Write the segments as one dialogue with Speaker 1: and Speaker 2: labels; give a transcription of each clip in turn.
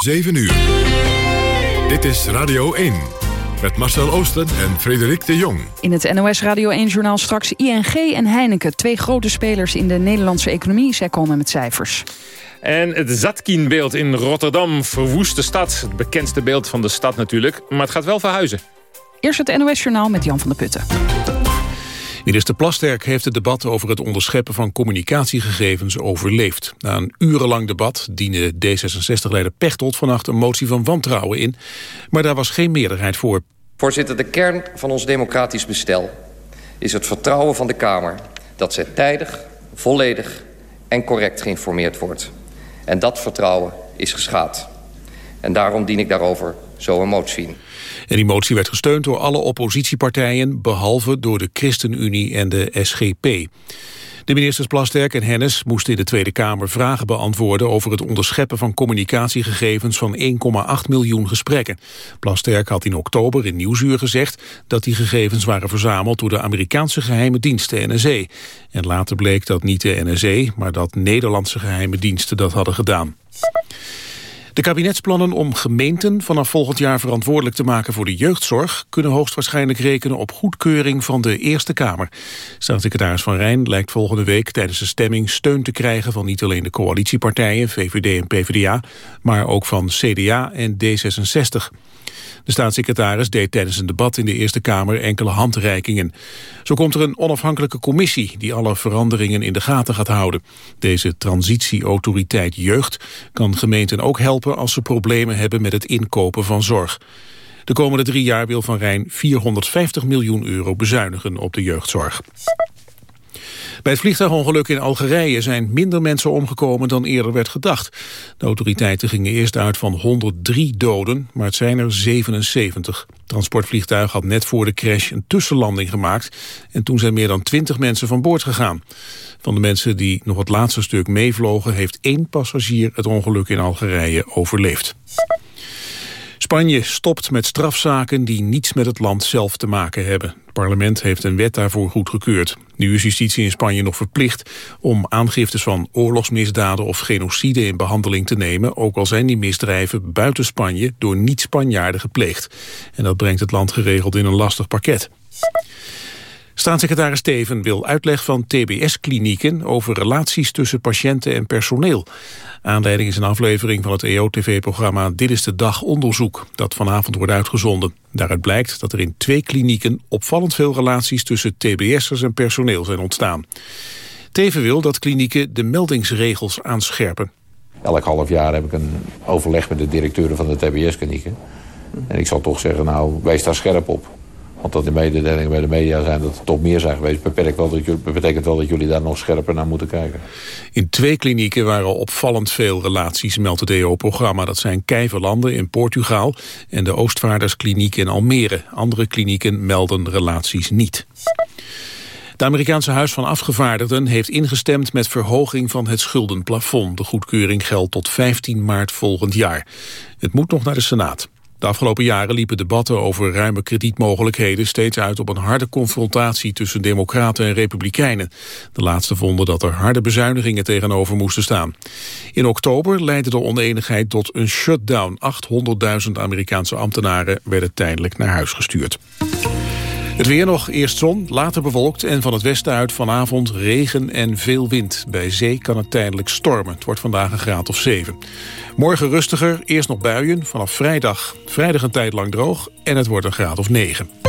Speaker 1: 7 uur. Dit is Radio 1. Met Marcel Oosten en Frederik de Jong.
Speaker 2: In het NOS Radio 1-journaal straks ING en Heineken. Twee grote spelers in de Nederlandse economie. Zij komen met cijfers.
Speaker 3: En het Zatkienbeeld in Rotterdam verwoest de stad. Het bekendste beeld van de stad natuurlijk. Maar het gaat wel verhuizen.
Speaker 2: Eerst het NOS-journaal met Jan van der Putten.
Speaker 4: Minister Plasterk heeft het debat over het onderscheppen van communicatiegegevens overleefd. Na een urenlang debat diende D66-leider Pechtold vannacht een motie van wantrouwen in. Maar daar was geen meerderheid voor.
Speaker 5: Voorzitter, de kern van ons democratisch bestel is het vertrouwen van de Kamer... dat zij tijdig, volledig en correct geïnformeerd wordt. En dat vertrouwen is geschaad. En daarom dien ik daarover zo een motie in.
Speaker 4: En die motie werd gesteund door alle oppositiepartijen... behalve door de ChristenUnie en de SGP. De ministers Plasterk en Hennis moesten in de Tweede Kamer vragen beantwoorden over het onderscheppen van communicatiegegevens van 1,8 miljoen gesprekken. Plasterk had in oktober in Nieuwsuur gezegd dat die gegevens waren verzameld door de Amerikaanse geheime dienst, de. En later bleek dat niet de NSE, maar dat Nederlandse geheime diensten dat hadden gedaan. De kabinetsplannen om gemeenten vanaf volgend jaar verantwoordelijk te maken voor de jeugdzorg kunnen hoogstwaarschijnlijk rekenen op goedkeuring van de Eerste Kamer. Staatssecretaris Van Rijn lijkt volgende week tijdens de stemming steun te krijgen van niet alleen de coalitiepartijen, VVD en PvdA, maar ook van CDA en D66. De staatssecretaris deed tijdens een debat in de Eerste Kamer enkele handreikingen. Zo komt er een onafhankelijke commissie die alle veranderingen in de gaten gaat houden. Deze transitieautoriteit jeugd kan gemeenten ook helpen als ze problemen hebben met het inkopen van zorg. De komende drie jaar wil Van Rijn 450 miljoen euro bezuinigen op de jeugdzorg. Bij het vliegtuigongeluk in Algerije zijn minder mensen omgekomen dan eerder werd gedacht. De autoriteiten gingen eerst uit van 103 doden, maar het zijn er 77. Het transportvliegtuig had net voor de crash een tussenlanding gemaakt... en toen zijn meer dan 20 mensen van boord gegaan. Van de mensen die nog het laatste stuk meevlogen... heeft één passagier het ongeluk in Algerije overleefd. Spanje stopt met strafzaken die niets met het land zelf te maken hebben. Het parlement heeft een wet daarvoor goedgekeurd. Nu is justitie in Spanje nog verplicht om aangiftes van oorlogsmisdaden of genocide in behandeling te nemen, ook al zijn die misdrijven buiten Spanje door niet-Spanjaarden gepleegd. En dat brengt het land geregeld in een lastig pakket. Staatssecretaris Steven wil uitleg van TBS-klinieken over relaties tussen patiënten en personeel. Aanleiding is een aflevering van het EO-tv-programma Dit is de Dag Onderzoek, dat vanavond wordt uitgezonden. Daaruit blijkt dat er in twee klinieken opvallend veel relaties tussen TBS'ers en personeel zijn ontstaan. Teven wil dat klinieken de meldingsregels aanscherpen.
Speaker 6: Elk half jaar heb ik een overleg met de directeuren van de TBS-klinieken. En ik zal toch zeggen, nou, wees daar scherp op. Want dat de mededelingen bij de media zijn dat er toch meer zijn geweest... betekent wel, dat betekent wel dat jullie daar nog scherper naar moeten kijken.
Speaker 4: In twee klinieken waren opvallend veel relaties, meldt het DO-programma. Dat zijn Kijverlanden in Portugal en de Oostvaarderskliniek in Almere. Andere klinieken melden relaties niet. Het Amerikaanse Huis van Afgevaardigden heeft ingestemd met verhoging van het schuldenplafond. De goedkeuring geldt tot 15 maart volgend jaar. Het moet nog naar de Senaat. De afgelopen jaren liepen debatten over ruime kredietmogelijkheden steeds uit op een harde confrontatie tussen democraten en republikeinen. De laatste vonden dat er harde bezuinigingen tegenover moesten staan. In oktober leidde de oneenigheid tot een shutdown. 800.000 Amerikaanse ambtenaren werden tijdelijk naar huis gestuurd. Het weer nog, eerst zon, later bewolkt en van het westen uit vanavond regen en veel wind. Bij zee kan het tijdelijk stormen. Het wordt vandaag een graad of 7. Morgen rustiger, eerst nog buien, vanaf vrijdag. Vrijdag een tijd lang droog en het wordt een graad of 9.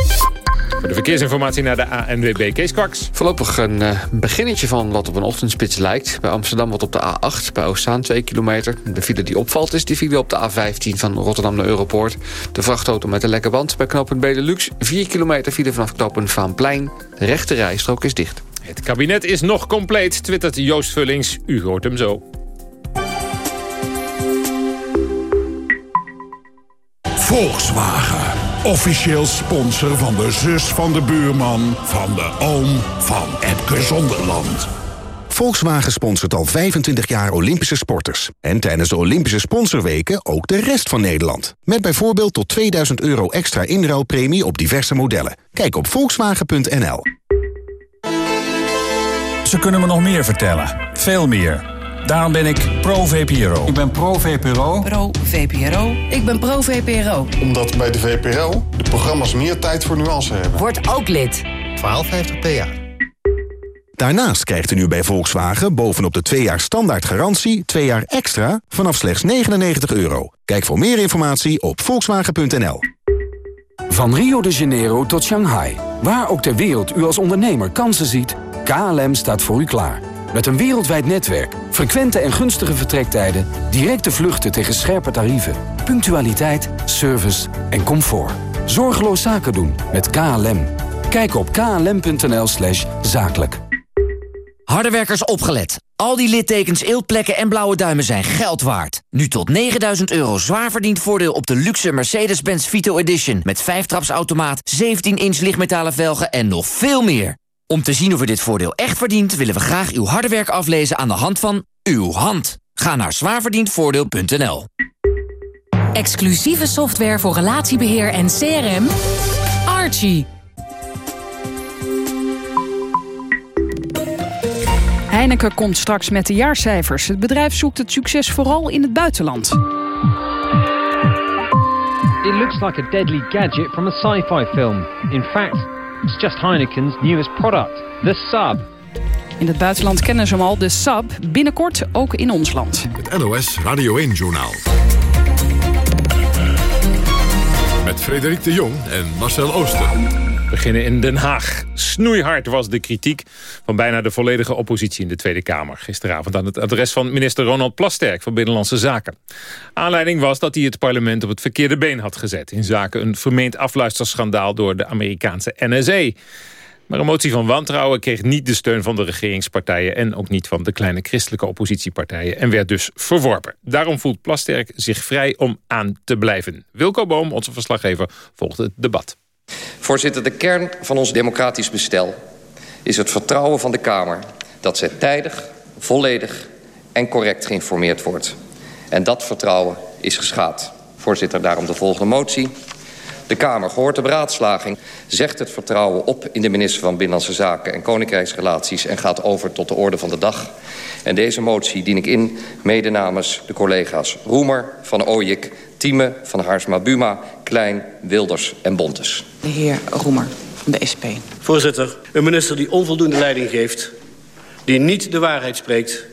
Speaker 3: Voor de verkeersinformatie naar de ANWB Kees Kwaks.
Speaker 7: Voorlopig een uh, beginnetje van wat op een ochtendspits lijkt. Bij Amsterdam wat op de A8, bij Oostzaan 2 kilometer. De file die opvalt is die file op de A15 van Rotterdam naar Europoort. De vrachtauto met een lekke band bij knooppunt Benelux. 4 kilometer file vanaf knooppunt Vaanplein. De rechte rijstrook is dicht.
Speaker 3: Het kabinet is nog compleet, twittert Joost Vullings. U hoort hem zo.
Speaker 8: Volkswagen. Officieel sponsor van de zus van de buurman... van de oom van Epke Zonderland.
Speaker 9: Volkswagen sponsort al 25 jaar Olympische sporters. En tijdens de Olympische sponsorweken ook de rest van Nederland. Met bijvoorbeeld tot 2000 euro extra inruilpremie op diverse modellen. Kijk op volkswagen.nl.
Speaker 10: Ze kunnen me nog meer vertellen. Veel meer. Daarom ben ik pro-VPRO.
Speaker 11: Ik ben pro-VPRO.
Speaker 12: Pro-VPRO. Ik ben pro-VPRO.
Speaker 13: Omdat bij de VPRO de programma's meer tijd voor nuance hebben.
Speaker 12: Word ook lid.
Speaker 14: 1250 PA.
Speaker 9: Daarnaast krijgt u nu bij Volkswagen bovenop de 2 jaar standaard garantie... 2 jaar extra vanaf slechts 99 euro. Kijk voor meer informatie op volkswagen.nl.
Speaker 15: Van Rio de Janeiro tot Shanghai. Waar ook ter wereld u als ondernemer kansen ziet... KLM staat voor u klaar. Met een wereldwijd netwerk, frequente en gunstige vertrektijden... directe vluchten tegen scherpe tarieven, punctualiteit, service en comfort. Zorgeloos zaken doen met KLM. Kijk op klm.nl slash zakelijk.
Speaker 16: Hardewerkers opgelet. Al die littekens, eeltplekken en blauwe duimen zijn geld waard. Nu tot 9000 euro zwaar verdiend voordeel op de luxe Mercedes-Benz Vito Edition... met 5-trapsautomaat, 17-inch lichtmetalen velgen en nog veel meer. Om te zien of u dit voordeel echt verdient... willen we graag uw harde werk aflezen aan de hand van uw hand. Ga naar zwaarverdiendvoordeel.nl.
Speaker 17: Exclusieve software voor relatiebeheer en CRM. Archie.
Speaker 2: Heineken komt straks met de jaarcijfers. Het bedrijf zoekt het succes vooral in het buitenland.
Speaker 18: It looks like a deadly gadget from a sci-fi film. In fact, it's just Heineken's newest product, the Sub.
Speaker 2: In het buitenland kennen ze hem al, de Sub. Binnenkort ook in ons land.
Speaker 1: Het NOS Radio 1-journaal. Met Frederik de Jong en Marcel Ooster
Speaker 3: beginnen in Den Haag. Snoeihard was de kritiek van bijna de volledige oppositie in de Tweede Kamer. Gisteravond aan het adres van minister Ronald Plasterk van Binnenlandse Zaken. Aanleiding was dat hij het parlement op het verkeerde been had gezet... in zaken een vermeend afluisterschandaal door de Amerikaanse NSA. Maar een motie van wantrouwen kreeg niet de steun van de regeringspartijen... en ook niet van de kleine christelijke oppositiepartijen... en werd dus verworpen. Daarom voelt Plasterk zich vrij om aan te blijven. Wilco Boom, onze verslaggever, volgt het debat.
Speaker 5: Voorzitter, de kern van ons democratisch bestel is het vertrouwen van de Kamer... dat zij tijdig, volledig en correct geïnformeerd wordt. En dat vertrouwen is geschaad. Voorzitter, daarom de volgende motie. De Kamer, gehoord de beraadslaging, zegt het vertrouwen op... in de minister van Binnenlandse Zaken en Koninkrijksrelaties... en gaat over tot de orde van de dag. En deze motie dien ik in, mede namens de collega's Roemer, Van Ooyik... Tieme, Van Haarsma-Buma, Klein, Wilders en Bontes.
Speaker 12: De heer Roemer van de SP.
Speaker 19: Voorzitter, een minister die onvoldoende leiding geeft... die niet de waarheid spreekt,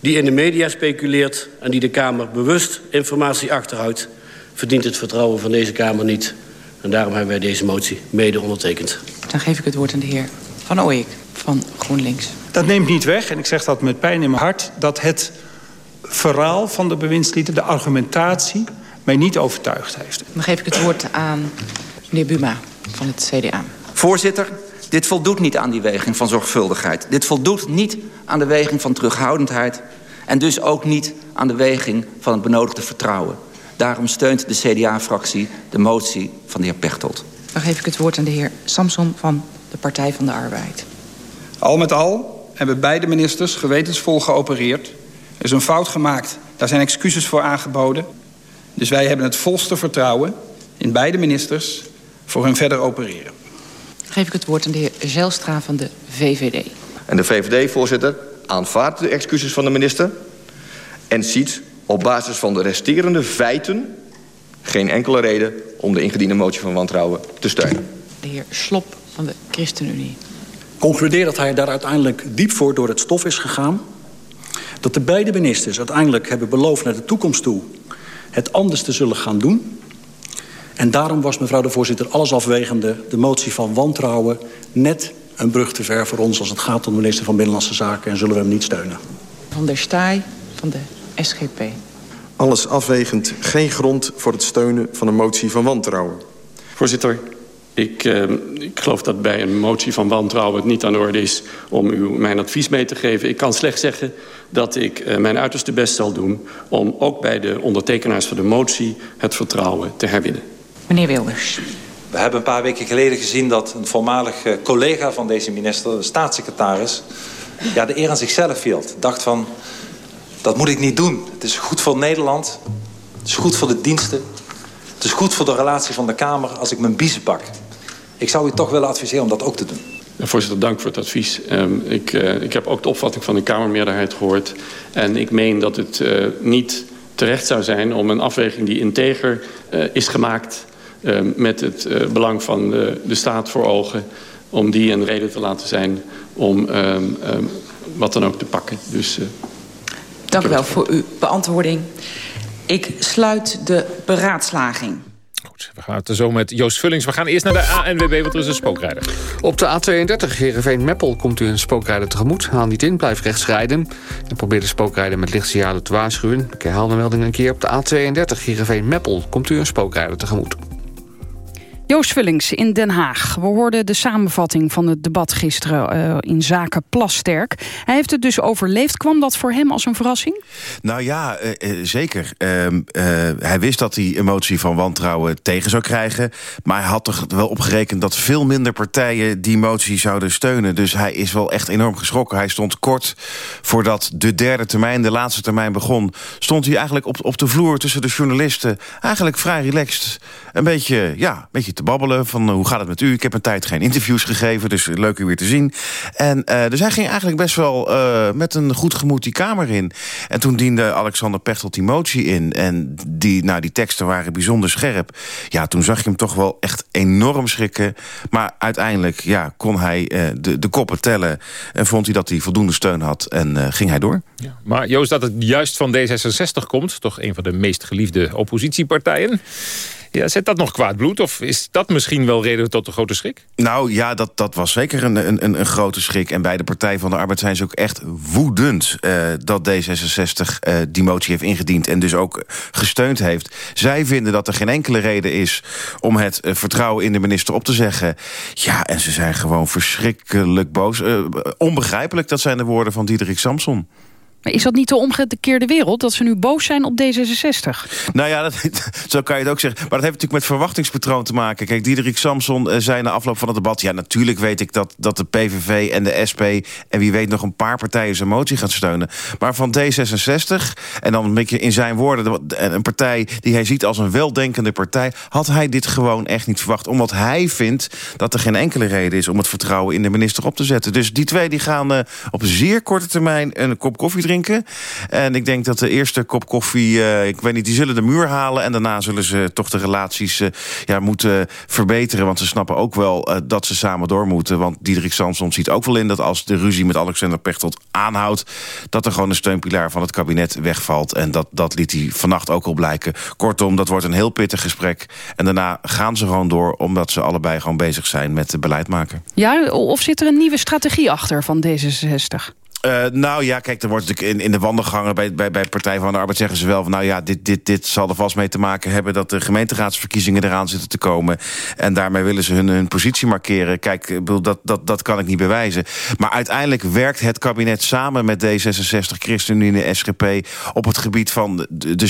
Speaker 19: die in de media speculeert... en die de Kamer bewust informatie achterhoudt... verdient het vertrouwen van deze Kamer niet. En daarom hebben wij deze motie mede ondertekend.
Speaker 12: Dan geef ik het woord aan de heer Van Ooyek van GroenLinks.
Speaker 20: Dat neemt niet weg, en ik zeg dat met pijn in mijn hart... dat het verhaal van de bewindslieden, de argumentatie mij niet overtuigd heeft.
Speaker 12: Dan geef ik het woord aan meneer Buma van het CDA.
Speaker 21: Voorzitter, dit voldoet niet aan die weging van zorgvuldigheid. Dit voldoet niet aan de weging van terughoudendheid... en dus ook niet aan de weging van het benodigde vertrouwen. Daarom steunt de CDA-fractie de motie van de heer Pechtold.
Speaker 12: Dan geef ik het woord aan de heer Samson van de Partij van de Arbeid.
Speaker 20: Al met al hebben beide ministers gewetensvol geopereerd. Er is een fout gemaakt. Daar zijn excuses voor aangeboden. Dus wij hebben het volste vertrouwen in beide ministers voor hun verder opereren.
Speaker 12: Geef ik het woord aan de heer Zelstra van de VVD.
Speaker 22: En de VVD, voorzitter, aanvaardt de excuses van de minister... en ziet op basis van de resterende feiten... geen enkele reden om de ingediende motie van wantrouwen te steunen.
Speaker 12: De heer Slop van de ChristenUnie.
Speaker 10: Concludeer dat hij daar uiteindelijk diep voor door het stof is gegaan. Dat de beide ministers uiteindelijk hebben beloofd naar de toekomst toe het anders te zullen gaan doen. En daarom was, mevrouw de voorzitter, alles afwegende... de motie van wantrouwen net een brug te ver voor ons... als het gaat om de minister van Binnenlandse Zaken... en zullen we hem niet steunen.
Speaker 12: Van der Staaij van de SGP.
Speaker 23: Alles afwegend geen grond voor het steunen van een motie van wantrouwen.
Speaker 24: Voorzitter, ik, uh, ik geloof dat bij een motie van wantrouwen het niet aan de orde is om u mijn advies mee te geven. Ik kan slechts zeggen dat ik uh, mijn uiterste best zal doen om ook bij de ondertekenaars van de motie het vertrouwen te herwinnen.
Speaker 12: Meneer Wilders.
Speaker 25: We hebben een paar weken geleden gezien dat een voormalig uh, collega van deze minister, de staatssecretaris, ja, de eer aan zichzelf hield. Dacht van, dat moet ik niet doen. Het is goed voor Nederland, het is goed voor de diensten, het is goed voor de relatie van de Kamer als ik mijn biezen pak. Ik zou u toch willen adviseren om dat ook te doen.
Speaker 24: Voorzitter, dank voor het advies. Um, ik, uh, ik heb ook de opvatting van de Kamermeerderheid gehoord. En ik meen dat het uh, niet terecht zou zijn om een afweging die integer uh, is gemaakt... met het belang van de, de staat voor ogen... om die een reden te laten zijn om um, um, wat dan ook te pakken. Dus,
Speaker 12: dank u wel voor uw beantwoording. Ik sluit de beraadslaging.
Speaker 3: We gaan het er zo met Joost Vullings. We gaan eerst naar de ANWB, want er is een spookrijder.
Speaker 26: Op de A32 Heerenveen-Meppel komt u een spookrijder tegemoet. Haal niet in, blijf rechts rijden. En probeer de spookrijder met lichtsignalen te waarschuwen. Ik herhaal de melding een keer. Op de A32 Heerenveen-Meppel komt u een spookrijder tegemoet.
Speaker 2: Joost Vullings in Den Haag. We hoorden de samenvatting van het debat gisteren uh, in zaken Plasterk. Hij heeft het dus overleefd. Kwam dat voor hem als een verrassing?
Speaker 27: Nou ja, uh, uh, zeker. Ehm, hij wist dat hij emotie van wantrouwen tegen zou krijgen. Maar hij had er wel op gerekend dat veel minder partijen die motie zouden steunen. Dus hij is wel echt enorm geschrokken. Hij stond kort voordat de derde termijn, de laatste termijn begon... stond hij eigenlijk op, op de vloer tussen de journalisten. Eigenlijk vrij relaxed. Een beetje, ja, een beetje te babbelen van hoe gaat het met u? Ik heb een tijd geen interviews gegeven, dus leuk u weer te zien. En uh, dus hij ging eigenlijk best wel uh, met een goed gemoed die kamer in. En toen diende Alexander Pechtold die motie in. En die, nou, die teksten waren bijzonder scherp. Ja, toen zag je hem toch wel echt enorm schrikken. Maar uiteindelijk ja, kon hij de, de koppen tellen. En vond hij dat hij voldoende steun had. En ging hij door.
Speaker 3: Maar Joost, dat het juist van D66 komt... toch een van de meest geliefde oppositiepartijen... Zet dat nog kwaad bloed? Of is dat misschien wel reden tot een grote schrik?
Speaker 27: Nou ja, dat, dat was zeker een, een, een grote schrik. En bij de Partij van de Arbeid zijn ze ook echt woedend... Uh, dat D66 uh, die motie heeft ingediend en dus ook gesteund heeft. Zij vinden dat er geen enkele reden is om het uh, vertrouwen in de minister op te zeggen. Ja, en ze zijn gewoon verschrikkelijk boos. onbegrijpelijk, dat zijn de woorden van Diederik Samson.
Speaker 2: Maar is dat niet de omgekeerde wereld? Dat ze nu boos zijn op D66?
Speaker 27: Nou ja, dat, zo kan je het ook zeggen. Maar dat heeft natuurlijk met verwachtingspatroon te maken. Kijk, Diederik Samson uh, zei na afloop van het debat... ja, natuurlijk weet ik dat, dat de PVV en de SP... en wie weet nog een paar partijen zijn motie gaat steunen. Maar van D66, en dan een beetje in zijn woorden... een partij die hij ziet als een weldenkende partij... had hij dit gewoon echt niet verwacht. Omdat hij vindt dat er geen enkele reden is... om het vertrouwen in de minister op te zetten. Dus die twee die gaan uh, op zeer korte termijn een kop koffie drinken En ik denk dat de eerste kop koffie, uh, ik weet niet, die zullen de muur halen. En daarna zullen ze toch de relaties uh, ja, moeten verbeteren. Want ze snappen ook wel uh, dat ze samen door moeten. Want Diederik Samson ziet ook wel in dat als de ruzie met Alexander Pechtold aanhoudt... dat er gewoon een steunpilaar van het kabinet wegvalt. En dat, dat liet hij vannacht ook al blijken. Kortom, dat wordt een heel pittig gesprek. En daarna gaan ze gewoon door, omdat ze allebei gewoon bezig zijn met beleid maken.
Speaker 2: Ja, of zit er een nieuwe strategie achter van D66?
Speaker 27: Uh, nou ja, kijk, er wordt natuurlijk in, de wandelgangen bij, bij, bij Partij van de Arbeid zeggen ze wel van nou ja, dit, dit, dit zal er vast mee te maken hebben dat de gemeenteraadsverkiezingen eraan zitten te komen. En daarmee willen ze hun, hun positie markeren. Kijk, dat, dat, dat kan ik niet bewijzen. Maar uiteindelijk werkt het kabinet samen met D66, ChristenUnie en SGP op het gebied van de, de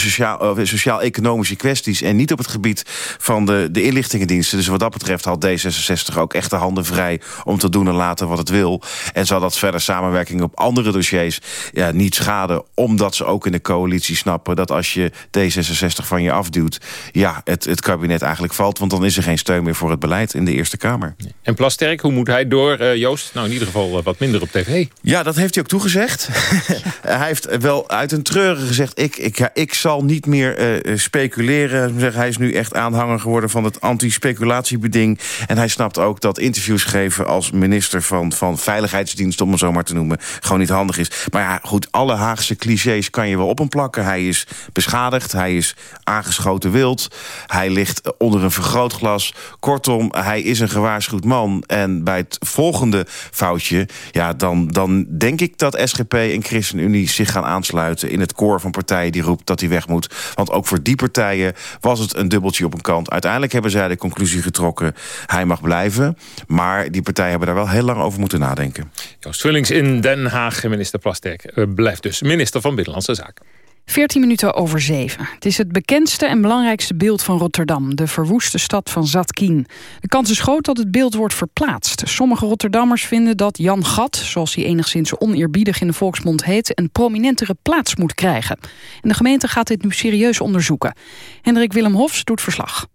Speaker 27: sociaal-economische kwesties en niet op het gebied van de, de inlichtingendiensten. Dus wat dat betreft had D66 ook echt de handen vrij om te doen en laten wat het wil. En zal dat verder samenwerking op andere dossiers ja, niet schaden. Omdat ze ook in de coalitie snappen dat als je D66 van je afduwt... ja, het, het kabinet eigenlijk valt. Want dan is er geen steun meer voor het beleid in de Eerste Kamer.
Speaker 3: En Plasterk, hoe moet hij door, uh, Joost? Nou, in ieder geval uh, wat minder op tv.
Speaker 27: Ja, dat heeft hij ook toegezegd. hij heeft wel uit een treuren gezegd... ik, ik, ja, ik zal niet meer uh, speculeren. Hij is nu echt aanhanger geworden van het anti-speculatiebeding. En hij snapt ook dat interviews geven als minister van, van Veiligheidsdienst... om het zo maar te noemen, gewoon niet handig is. Maar ja, goed, alle Haagse clichés kan je wel op hem plakken. Hij is beschadigd, hij is aangeschoten wild. Hij ligt onder een vergrootglas. Kortom, hij is een gewaarschuwd man. En bij het volgende foutje... ja, dan, dan denk ik dat SGP en ChristenUnie zich gaan aansluiten... in het koor van partijen die roept dat hij weg moet. Want ook voor die partijen was het een dubbeltje op een kant. Uiteindelijk hebben zij de conclusie getrokken... hij mag blijven. Maar die partijen hebben daar wel heel lang over moeten nadenken.
Speaker 3: Joost Vullings in Den minister Plasterk, uh, blijft dus minister van Binnenlandse Zaken.
Speaker 2: 14 minuten over 7. Het is het bekendste en belangrijkste beeld van Rotterdam, de verwoeste stad van Zatkin. De kans is groot dat het beeld wordt verplaatst. Sommige Rotterdammers vinden dat Jan Gat, zoals hij enigszins oneerbiedig in de volksmond heet, een prominentere plaats moet krijgen. En de gemeente gaat dit nu serieus onderzoeken. Hendrik Willem Hofs doet verslag.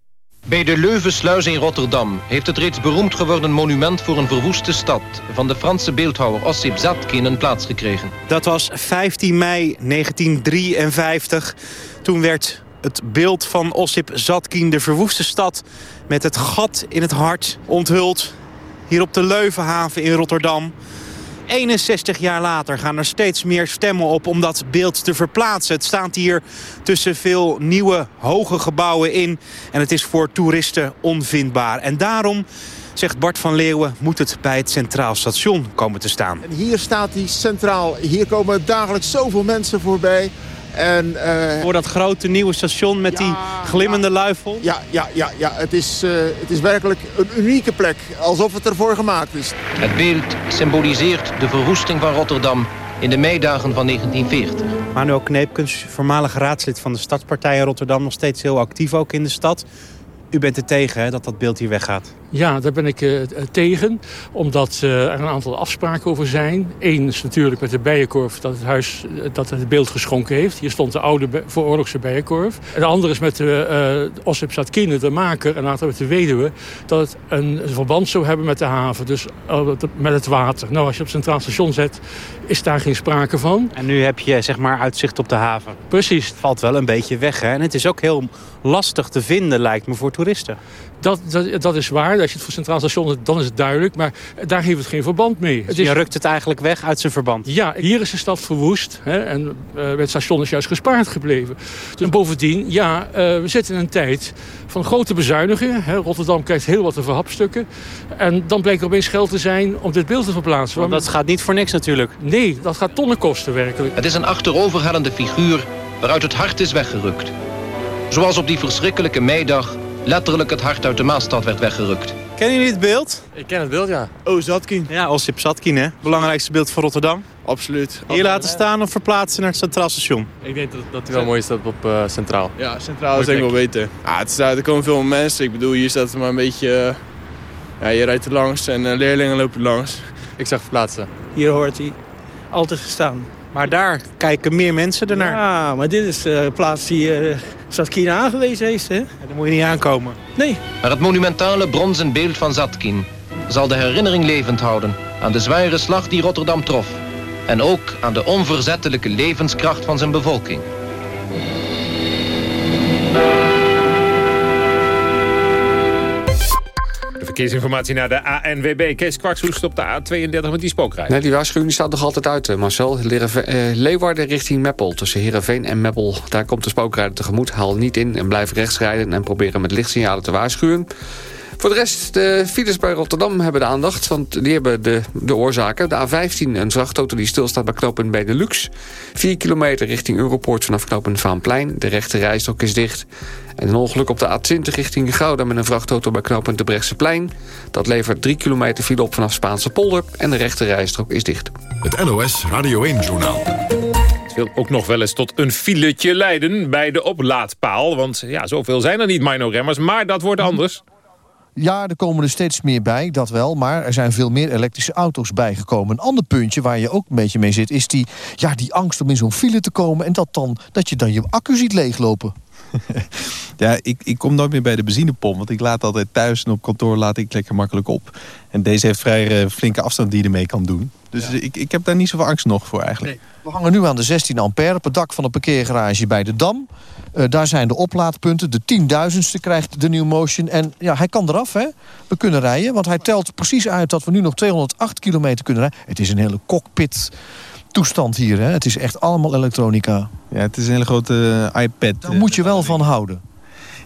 Speaker 28: Bij de Leuvensluis in Rotterdam heeft het reeds beroemd geworden monument voor een verwoeste stad van de Franse beeldhouwer Ossip Zadkin een plaats gekregen.
Speaker 29: Dat was 15 mei 1953. Toen werd het beeld van Ossip Zadkin, de verwoeste stad... met het gat in het hart onthuld. Hier op de Leuvenhaven in Rotterdam. 61 jaar later gaan er steeds meer stemmen op om dat beeld te verplaatsen. Het staat hier tussen veel nieuwe hoge gebouwen in. En het is voor toeristen onvindbaar. En daarom, zegt Bart van Leeuwen, moet het bij het Centraal Station komen te staan.
Speaker 30: En hier staat hij centraal. Hier komen dagelijks zoveel mensen voorbij. En, uh,
Speaker 29: Voor dat grote nieuwe station met die glimmende
Speaker 30: ja,
Speaker 29: luifel?
Speaker 30: Ja, ja, ja, ja. Het, is, uh, het is werkelijk een unieke plek. Alsof het ervoor gemaakt is.
Speaker 28: Het beeld symboliseert de verwoesting van Rotterdam in de meidagen van 1940.
Speaker 29: Manuel Kneepkens, voormalig raadslid van de Stadspartij in Rotterdam... nog steeds heel actief ook in de stad. U bent er tegen hè, dat dat beeld hier weggaat?
Speaker 31: Ja, daar ben ik uh, tegen. Omdat uh, er een aantal afspraken over zijn. Eén is natuurlijk met de Bijenkorf dat het huis dat het beeld geschonken heeft. Hier stond de oude vooroorlogse Bijenkorf. En de andere is met de uh, Ossip Zatkine, de maker, en later met de weduwe... dat het een verband zou hebben met de haven. Dus met het water. Nou, als je op het Centraal Station zet, is daar geen sprake van.
Speaker 29: En nu heb je zeg maar uitzicht op de haven.
Speaker 31: Precies.
Speaker 29: Het valt wel een beetje weg, hè? En het is ook heel lastig te vinden, lijkt me, voor toeristen.
Speaker 31: Dat, dat, dat, is waar. Als je het voor Centraal Station hebt, dan is het duidelijk. Maar daar heeft het geen verband mee.
Speaker 29: Dus je rukt het eigenlijk weg uit zijn verband?
Speaker 31: Ja, hier is de stad verwoest. Hè, en uh, het station is juist gespaard gebleven. Dus, en bovendien, ja, uh, we zitten in een tijd van grote bezuinigingen. Hè. Rotterdam krijgt heel wat te verhapstukken. En dan blijkt er opeens geld te zijn om dit beeld te verplaatsen.
Speaker 29: Want dat gaat niet voor niks natuurlijk.
Speaker 31: Nee, dat gaat tonnen kosten werkelijk.
Speaker 28: Het is een achteroverhellende figuur waaruit het hart is weggerukt. Zoals op die verschrikkelijke meidag letterlijk het hart uit de Maastad werd weggerukt.
Speaker 29: Kennen jullie het beeld?
Speaker 32: Ik ken het beeld, ja.
Speaker 29: Oh, Zatkin. Ja, Ossip Zatkin, hè? Belangrijkste beeld van Rotterdam.
Speaker 32: Absoluut.
Speaker 29: Hier laten staan of verplaatsen naar het Centraal Station?
Speaker 32: Ik denk dat, dat hij wel mooi staat op uh, Centraal.
Speaker 30: Ja, Centraal is denk ik wel beter. Ja, het staat, er komen veel mensen. Ik bedoel, hier staat het maar een beetje... Uh, ja, je rijdt er langs en uh, leerlingen lopen langs.
Speaker 32: Ik zeg verplaatsen.
Speaker 33: Hier hoort hij altijd gestaan.
Speaker 29: Maar daar kijken meer mensen ernaar.
Speaker 33: Ja, maar dit is de plaats die uh, Zatkin aangewezen heeft. Hè? Ja,
Speaker 29: daar moet je niet aankomen.
Speaker 33: Nee.
Speaker 28: Maar het monumentale bronzen beeld van Zatkin zal de herinnering levend houden aan de zware slag die Rotterdam trof. En ook aan de onverzettelijke levenskracht van zijn bevolking.
Speaker 3: Verkeersinformatie naar de ANWB. Kees Kwaks op de A32 met die spookrijder.
Speaker 26: Nee, die waarschuwing staat nog altijd uit, Marcel. Leeuwarden richting Meppel. Tussen Heerenveen en Meppel. Daar komt de spookrijder tegemoet. Haal niet in en blijf rechts rijden... en proberen met lichtsignalen te waarschuwen. Voor de rest, de files bij Rotterdam hebben de aandacht. Want die hebben de, de oorzaken. De A15, een vrachtauto die stilstaat bij knooppunt Benelux. 4 kilometer richting Europoort vanaf knooppunt Vaanplein. De rechte rijstok is dicht. En een ongeluk op de A20 richting Gouda met een vrachtauto bij knooppunt de Brechtseplein. Dat levert 3 kilometer file op vanaf Spaanse polder. En de rechte rijstrook is dicht.
Speaker 1: Het NOS Radio 1-journaal.
Speaker 3: Het wil ook nog wel eens tot een filetje leiden bij de oplaadpaal. Want ja, zoveel zijn er niet, Mino Remmers. Maar dat wordt anders.
Speaker 34: Ja, er komen er steeds meer bij, dat wel. Maar er zijn veel meer elektrische auto's bijgekomen. Een ander puntje waar je ook een beetje mee zit... is die, ja, die angst om in zo'n file te komen... en dat, dan, dat je dan je accu ziet leeglopen.
Speaker 35: Ja, ik, ik kom nooit meer bij de benzinepomp. Want ik laat altijd thuis en op kantoor laat ik lekker makkelijk op. En deze heeft vrij uh, flinke afstand die je ermee kan doen. Dus ja. ik, ik heb daar niet zoveel angst nog voor eigenlijk. Nee.
Speaker 34: We hangen nu aan de 16 ampère op het dak van de parkeergarage bij de Dam. Uh, daar zijn de oplaadpunten. De tienduizendste krijgt de New Motion. En ja, hij kan eraf, hè. We kunnen rijden, want hij telt precies uit dat we nu nog 208 kilometer kunnen rijden. Het is een hele cockpit toestand hier, hè. Het is echt allemaal elektronica.
Speaker 35: Ja, het is een hele grote uh, iPad.
Speaker 34: Daar moet je wel van houden.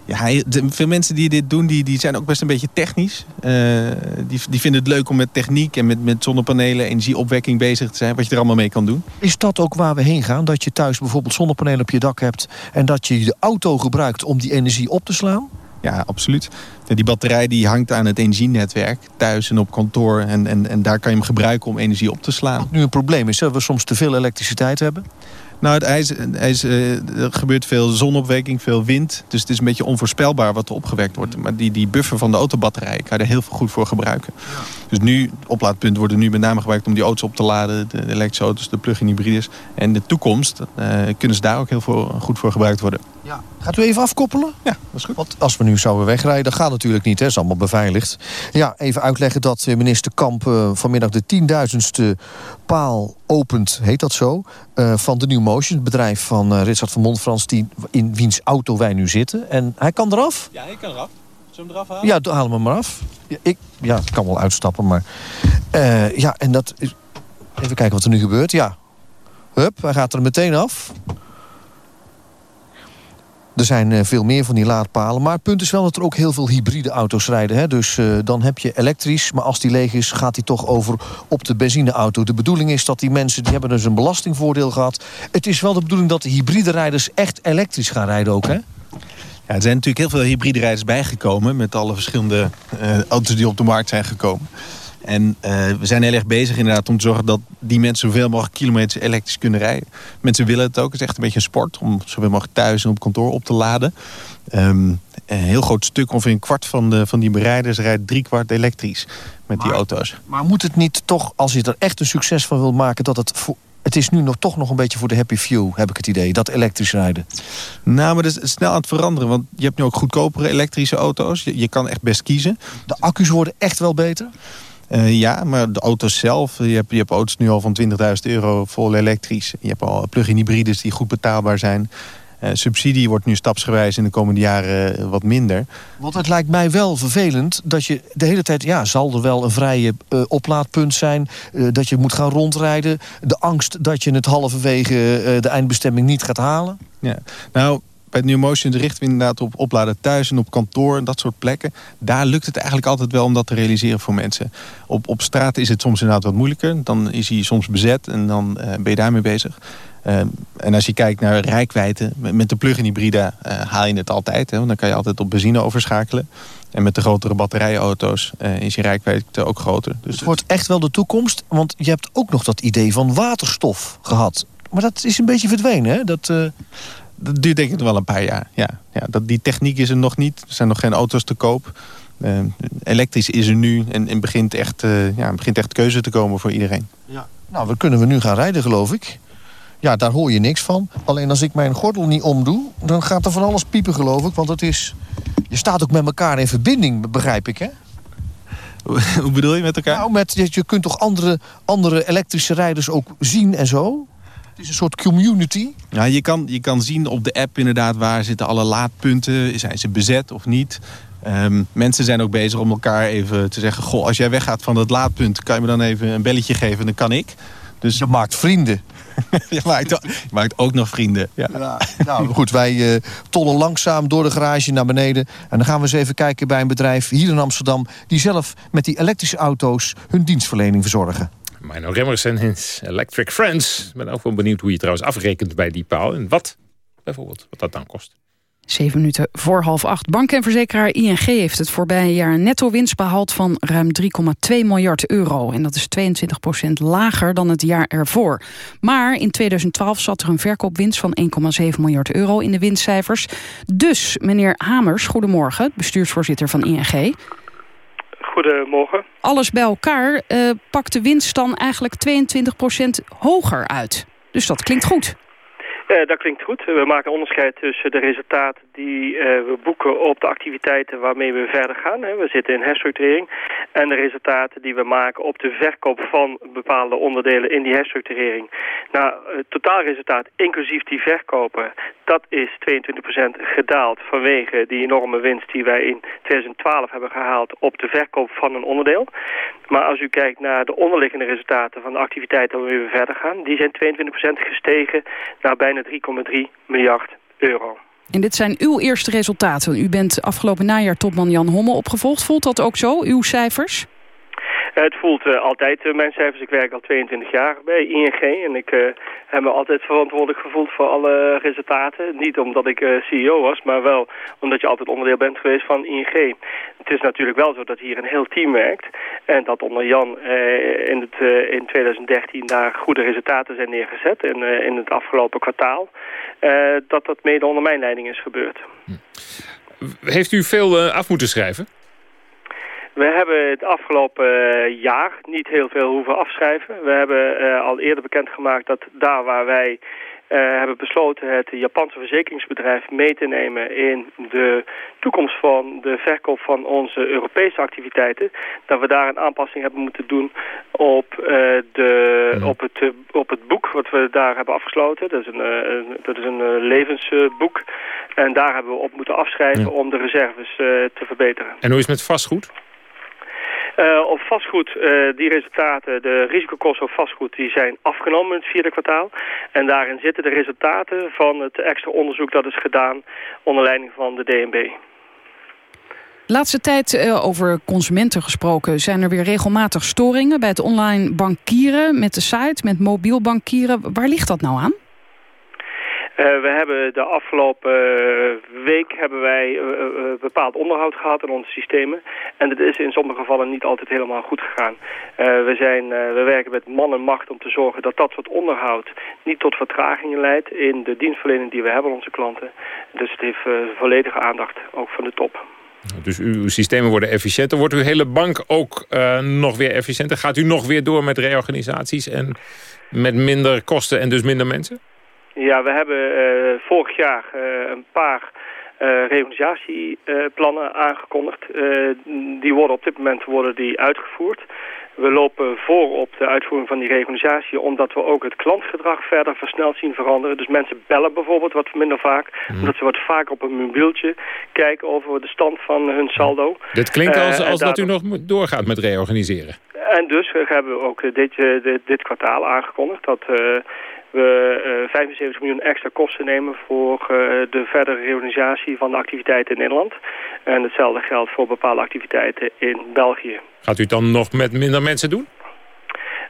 Speaker 35: Ja, veel mensen die dit doen, die, die zijn ook best een beetje technisch. Uh, die, die vinden het leuk om met techniek en met, met zonnepanelen, energieopwekking bezig te zijn. Wat je er allemaal mee kan doen.
Speaker 34: Is dat ook waar we heen gaan? Dat je thuis bijvoorbeeld zonnepanelen op je dak hebt... en dat je de auto gebruikt om die energie op te slaan?
Speaker 35: Ja, absoluut. Die batterij die hangt aan het energienetwerk, thuis en op kantoor. En, en, en daar kan je hem gebruiken om energie op te slaan.
Speaker 34: Wat nu een probleem is, dat we soms te veel elektriciteit hebben.
Speaker 35: Nou, het ijs, het ijs, uh, er gebeurt veel zonopweking, veel wind. Dus het is een beetje onvoorspelbaar wat er opgewekt wordt. Maar die, die buffer van de autobatterij kan je er heel veel goed voor gebruiken. Dus nu, oplaadpunten worden nu met name gebruikt om die auto's op te laden. De elektrische auto's, de plug-in hybrides. En in de toekomst uh, kunnen ze daar ook heel veel goed voor gebruikt worden.
Speaker 34: Gaat u even afkoppelen?
Speaker 35: Ja, dat is goed.
Speaker 34: Want als we nu zouden wegrijden, dat gaat natuurlijk niet. Hè? is allemaal beveiligd. Ja, even uitleggen dat eh, minister Kamp uh, vanmiddag de tienduizendste paal opent, heet dat zo, uh, van de New Motion. Het bedrijf van uh, Richard van Montfrans, die, in wiens auto wij nu zitten. En hij kan eraf?
Speaker 35: Ja, hij kan eraf. Zullen we hem eraf halen?
Speaker 34: Ja, haal hem maar af. Ja, ik ja, kan wel uitstappen, maar... Uh, ja, en dat is... Even kijken wat er nu gebeurt. Ja, hup, hij gaat er meteen af. Er zijn uh, veel meer van die laadpalen. Maar het punt is wel dat er ook heel veel hybride auto's rijden. Hè? Dus uh, dan heb je elektrisch, maar als die leeg is... gaat die toch over op de benzineauto. De bedoeling is dat die mensen, die hebben dus een belastingvoordeel gehad. Het is wel de bedoeling dat de hybride rijders echt elektrisch gaan rijden ook, hè?
Speaker 35: Ja, er zijn natuurlijk heel veel hybride rijders bijgekomen... met alle verschillende uh, auto's die op de markt zijn gekomen. En uh, we zijn heel erg bezig inderdaad om te zorgen dat die mensen zoveel mogelijk kilometers elektrisch kunnen rijden. Mensen willen het ook. Het is echt een beetje een sport om zoveel mogelijk thuis en op kantoor op te laden. Um, een heel groot stuk, ongeveer een kwart van, de, van die bereiders rijdt drie kwart elektrisch met
Speaker 34: maar,
Speaker 35: die auto's.
Speaker 34: Maar moet het niet toch, als je er echt een succes van wil maken, dat het voor het is nu nog toch nog een beetje voor de happy few, heb ik het idee. Dat elektrisch rijden.
Speaker 35: Nou, maar dat is snel aan het veranderen. Want je hebt nu ook goedkopere elektrische auto's. Je, je kan echt best kiezen.
Speaker 34: De accu's worden echt wel beter?
Speaker 35: Uh, ja, maar de auto's zelf, je hebt, je hebt auto's nu al van 20.000 euro vol elektrisch. Je hebt al plug-in hybrides die goed betaalbaar zijn. Uh, subsidie wordt nu stapsgewijs in de komende jaren uh, wat minder.
Speaker 34: Want het lijkt mij wel vervelend dat je de hele tijd... ja, zal er wel een vrije uh, oplaadpunt zijn, dat je moet gaan rondrijden. De angst dat je het halverwege de eindbestemming niet gaat halen.
Speaker 35: Ja, nou, bij New Motion richten we inderdaad op opladen thuis en op kantoor en dat soort plekken. Daar lukt het eigenlijk altijd wel om dat te realiseren voor mensen. Op, op straat is het soms inderdaad wat moeilijker. Dan is hij soms bezet en dan uh, ben je daarmee bezig. Uh, en als je kijkt naar rijkwijde, met de plug-in hybride uh, haal je het altijd. Hè, want dan kan je altijd op benzine overschakelen. En met de grotere batterijauto's uh, is je rijkwijde ook groter.
Speaker 34: Dus het wordt echt wel de toekomst, want je hebt ook nog dat idee van waterstof gehad. Maar dat is een beetje verdwenen, hè? Dat,
Speaker 35: dat duurt denk ik nog wel een paar jaar. Ja, ja, dat, die techniek is er nog niet. Er zijn nog geen auto's te koop. Uh, elektrisch is er nu en, en begint, echt, uh, ja, begint echt keuze te komen voor iedereen.
Speaker 34: Ja. Nou, we kunnen we nu gaan rijden, geloof ik. Ja, daar hoor je niks van. Alleen als ik mijn gordel niet omdoe, dan gaat er van alles piepen, geloof ik. Want het is... Je staat ook met elkaar in verbinding, begrijp ik, hè?
Speaker 35: Hoe bedoel je met elkaar?
Speaker 34: Nou, met, je kunt toch andere, andere elektrische rijders ook zien en zo? Het is een soort community.
Speaker 35: Ja, je kan, je kan zien op de app inderdaad waar zitten alle laadpunten. Zijn ze bezet of niet? Um, mensen zijn ook bezig om elkaar even te zeggen... goh, als jij weggaat van dat laadpunt... kan je me dan even een belletje geven, dan kan ik.
Speaker 34: Dus je maakt vrienden.
Speaker 35: je, maakt, je maakt ook nog vrienden. Ja.
Speaker 34: ja nou goed, wij uh, tollen langzaam door de garage naar beneden. En dan gaan we eens even kijken bij een bedrijf hier in Amsterdam... die zelf met die elektrische auto's hun dienstverlening verzorgen.
Speaker 3: Mino Remmers en his Electric Friends. Ik ben ook wel benieuwd hoe je trouwens afrekent bij die paal. En wat bijvoorbeeld, wat dat dan kost.
Speaker 2: Zeven minuten voor half acht. Bank en verzekeraar ING heeft het voorbije jaar een netto winst behaald van ruim 3,2 miljard euro. En dat is 22 procent lager dan het jaar ervoor. Maar in 2012 zat er een verkoopwinst van 1,7 miljard euro in de winstcijfers. Dus, meneer Hamers, goedemorgen, bestuursvoorzitter van ING.
Speaker 36: Goedemorgen.
Speaker 2: Alles bij elkaar uh, pakt de winst dan eigenlijk 22 procent hoger uit. Dus dat klinkt goed.
Speaker 36: Uh, dat klinkt goed. We maken onderscheid tussen de resultaten die uh, we boeken op de activiteiten waarmee we verder gaan. Hè. We zitten in herstructurering. En de resultaten die we maken op de verkoop van bepaalde onderdelen in die herstructurering. Nou, het totaalresultaat, inclusief die verkopen, dat is 22% gedaald vanwege die enorme winst die wij in 2012 hebben gehaald op de verkoop van een onderdeel. Maar als u kijkt naar de onderliggende resultaten van de activiteiten waarmee we verder gaan, die zijn 22% gestegen naar bijna 3,3 miljard euro.
Speaker 2: En dit zijn uw eerste resultaten. U bent afgelopen najaar topman Jan Hommel opgevolgd. Voelt dat ook zo, uw cijfers?
Speaker 36: Het voelt uh, altijd uh, mijn cijfers. Ik werk al 22 jaar bij ING en ik uh, heb me altijd verantwoordelijk gevoeld voor alle resultaten. Niet omdat ik CEO was, maar wel omdat je altijd onderdeel bent geweest van ING. Het is natuurlijk wel zo dat hier een heel team werkt en dat onder Jan in, het, in 2013 daar goede resultaten zijn neergezet en in het afgelopen kwartaal dat dat mede onder mijn leiding is gebeurd.
Speaker 3: Heeft u veel af moeten schrijven?
Speaker 36: We hebben het afgelopen jaar niet heel veel hoeven afschrijven. We hebben uh, al eerder bekendgemaakt dat daar waar wij hebben besloten het Japanse verzekeringsbedrijf mee te nemen in de toekomst van de verkoop van onze Europese activiteiten. Dat we daar een aanpassing hebben moeten doen op, de, op, het, op het boek wat we daar hebben afgesloten. Dat is een, dat is een levensboek. En daar hebben we op moeten afschrijven om de reserves te verbeteren.
Speaker 3: En hoe is het met vastgoed?
Speaker 36: Uh, op vastgoed, uh, die resultaten, de risicokosten op vastgoed, die zijn afgenomen in het vierde kwartaal. En daarin zitten de resultaten van het extra onderzoek dat is gedaan onder leiding van de DNB.
Speaker 2: Laatste tijd uh, over consumenten gesproken zijn er weer regelmatig storingen bij het online bankieren met de site, met mobiel bankieren. Waar ligt dat nou aan?
Speaker 36: Uh, we hebben de afgelopen uh, week hebben wij uh, bepaald onderhoud gehad in onze systemen. En dat is in sommige gevallen niet altijd helemaal goed gegaan. we, zijn, we werken met man en macht om te zorgen dat dat soort onderhoud niet tot vertragingen leidt in de dienstverlening die we hebben aan onze klanten. Dus het heeft volledige aandacht, ook van de top.
Speaker 3: Dus uw systemen worden efficiënter. Wordt uw hele bank ook nog weer efficiënter? Gaat u nog weer door met reorganisaties en met minder kosten en dus minder mensen?
Speaker 36: Ja, we hebben uh, vorig jaar uh, een paar uh, reorganisatieplannen aangekondigd. die worden op dit moment worden die uitgevoerd. We lopen voor op de uitvoering van die reorganisatie... omdat we ook het klantgedrag verder versneld zien veranderen. Dus mensen bellen bijvoorbeeld wat minder vaak. Mm. Omdat ze wat vaker op een mobieltje kijken over de stand van hun saldo.
Speaker 3: Dit klinkt als, als dat u nog doorgaat met reorganiseren.
Speaker 36: En dus hebben we ook dit, dit, dit kwartaal aangekondigd... dat we uh, 75 miljoen extra kosten nemen voor de verdere reorganisatie van de activiteiten in Nederland. En hetzelfde geldt voor bepaalde activiteiten in België.
Speaker 3: Gaat u het dan nog met minder mensen doen?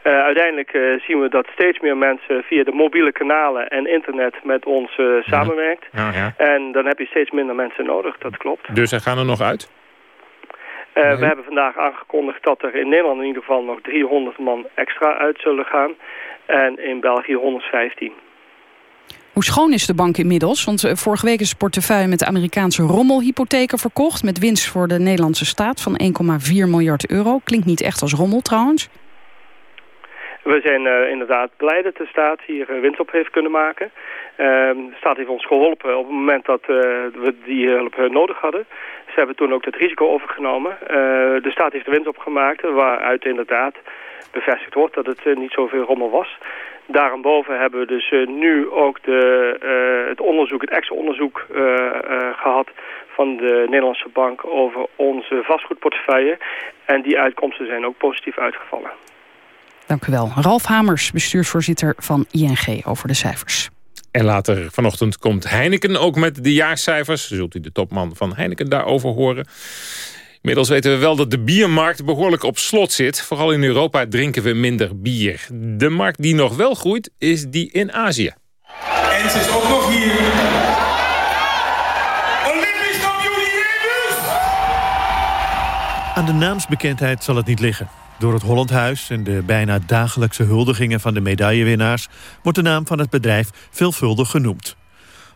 Speaker 36: Uh, uiteindelijk uh, zien we dat steeds meer mensen via de mobiele kanalen en internet met ons uh, samenwerkt. Ja, ja. En dan heb je steeds minder mensen nodig, dat klopt.
Speaker 3: Dus er gaan er nog uit?
Speaker 36: Nee. We hebben vandaag aangekondigd dat er in Nederland in ieder geval nog 300 man extra uit zullen gaan. En in België 115.
Speaker 2: Hoe schoon is de bank inmiddels? Want vorige week is de portefeuille met de Amerikaanse rommelhypotheken verkocht... met winst voor de Nederlandse staat van 1,4 miljard euro. Klinkt niet echt als rommel trouwens.
Speaker 36: We zijn uh, inderdaad blij dat de staat hier uh, winst op heeft kunnen maken. Uh, de staat heeft ons geholpen op het moment dat we die hulp nodig hadden. Ze hebben toen ook het risico overgenomen. de staat heeft de winst opgemaakt waaruit inderdaad bevestigd wordt dat het niet zoveel rommel was. Daarboven hebben we dus nu ook de, het onderzoek, het extra onderzoek gehad van de Nederlandse bank over onze vastgoedportefeuille. En die uitkomsten zijn ook positief uitgevallen.
Speaker 2: Dank u wel. Ralf Hamers, bestuursvoorzitter van ING, over de cijfers.
Speaker 3: En later vanochtend komt Heineken ook met de jaarcijfers. Zult u de topman van Heineken daarover horen. Inmiddels weten we wel dat de biermarkt behoorlijk op slot zit. Vooral in Europa drinken we minder bier. De markt die nog wel groeit, is die in Azië.
Speaker 37: En ze is ook nog hier. Olympisch kampioen
Speaker 38: Aan de naamsbekendheid zal het niet liggen. Door het Hollandhuis en de bijna dagelijkse huldigingen van de medaillewinnaars... wordt de naam van het bedrijf veelvuldig genoemd.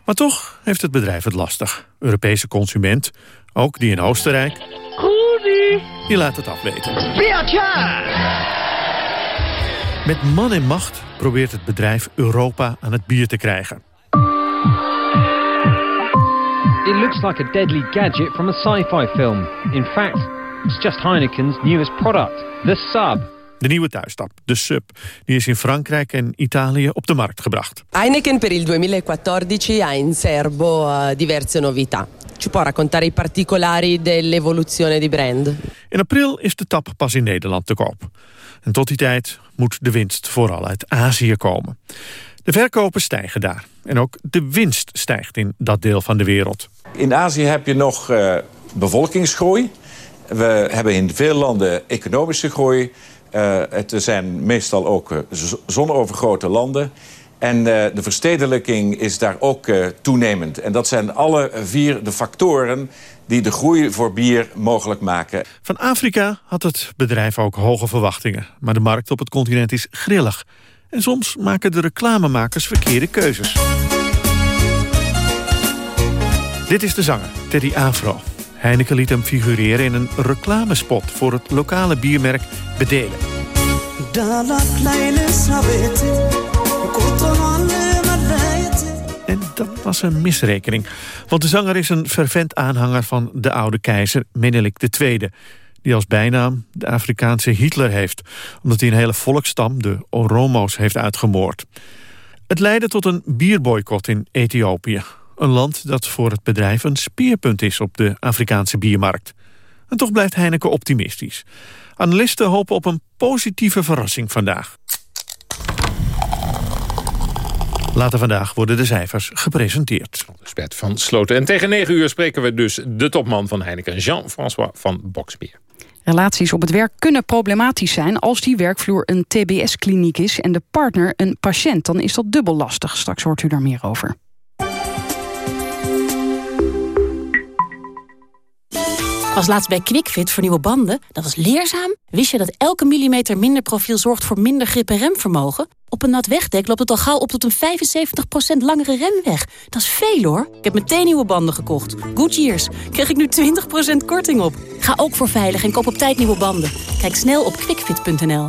Speaker 38: Maar toch heeft het bedrijf het lastig. Europese consument, ook die in Oostenrijk... Goedie! Die laat het afweten. Met man en macht probeert het bedrijf Europa aan het bier te krijgen.
Speaker 39: It looks like a deadly gadget from a sci-fi film. In fact, It's just Heineken's newest product, the Sub.
Speaker 38: De nieuwe thuisstap, de Sub, die is in Frankrijk en Italië op de markt gebracht.
Speaker 40: Heineken per il 2014 ha in serbo uh, diverse novità. Ci può raccontare i particolari dell'evoluzione di brand?
Speaker 38: In april is de tap pas in Nederland te koop. En tot die tijd moet de winst vooral uit Azië komen. De verkopen stijgen daar. En ook de winst stijgt in dat deel van de wereld.
Speaker 41: In Azië heb je nog uh, bevolkingsgroei. We hebben in veel landen economische groei. Uh, het zijn meestal ook uh, zonovergrote landen. En uh, de verstedelijking is daar ook toenemend. En dat zijn alle vier de factoren die de groei voor bier mogelijk maken.
Speaker 38: Van Afrika had het bedrijf ook hoge verwachtingen. Maar de markt op het continent is grillig. En soms maken de reclamemakers verkeerde keuzes. Dit is de zanger, Teddy Afro. Heineken liet hem figureren in een reclamespot voor het lokale biermerk Bedelen. En dat was een misrekening. Want de zanger is een fervent aanhanger van de oude keizer Menelik II... die als bijnaam de Afrikaanse Hitler heeft... omdat hij een hele volkstam, de Oromo's, heeft uitgemoord. Het leidde tot een bierboycott in Ethiopië. Een land dat voor het bedrijf een speerpunt is op de Afrikaanse biermarkt. En toch blijft Heineken optimistisch. Analisten hopen op een positieve verrassing vandaag. Later vandaag worden de cijfers gepresenteerd.
Speaker 3: Spet van Sloten. En tegen 9 uur spreken we dus de topman van Heineken, Jean-François van Boksmeer.
Speaker 2: Relaties op het werk kunnen problematisch zijn als die werkvloer een TBS-kliniek is en de partner een patiënt. Dan is dat dubbel lastig. Straks hoort u daar meer over.
Speaker 42: Was laatst bij QuickFit voor nieuwe banden. Dat was leerzaam. Wist je dat elke millimeter minder profiel zorgt voor minder grip en remvermogen? Op een nat wegdek loopt het al gauw op tot een 75% langere remweg. Dat is veel hoor. Ik heb meteen nieuwe banden gekocht. Goodyears. Krijg ik nu 20% korting op. Ga ook voor veilig en koop op tijd nieuwe banden. Kijk snel op quickfit.nl.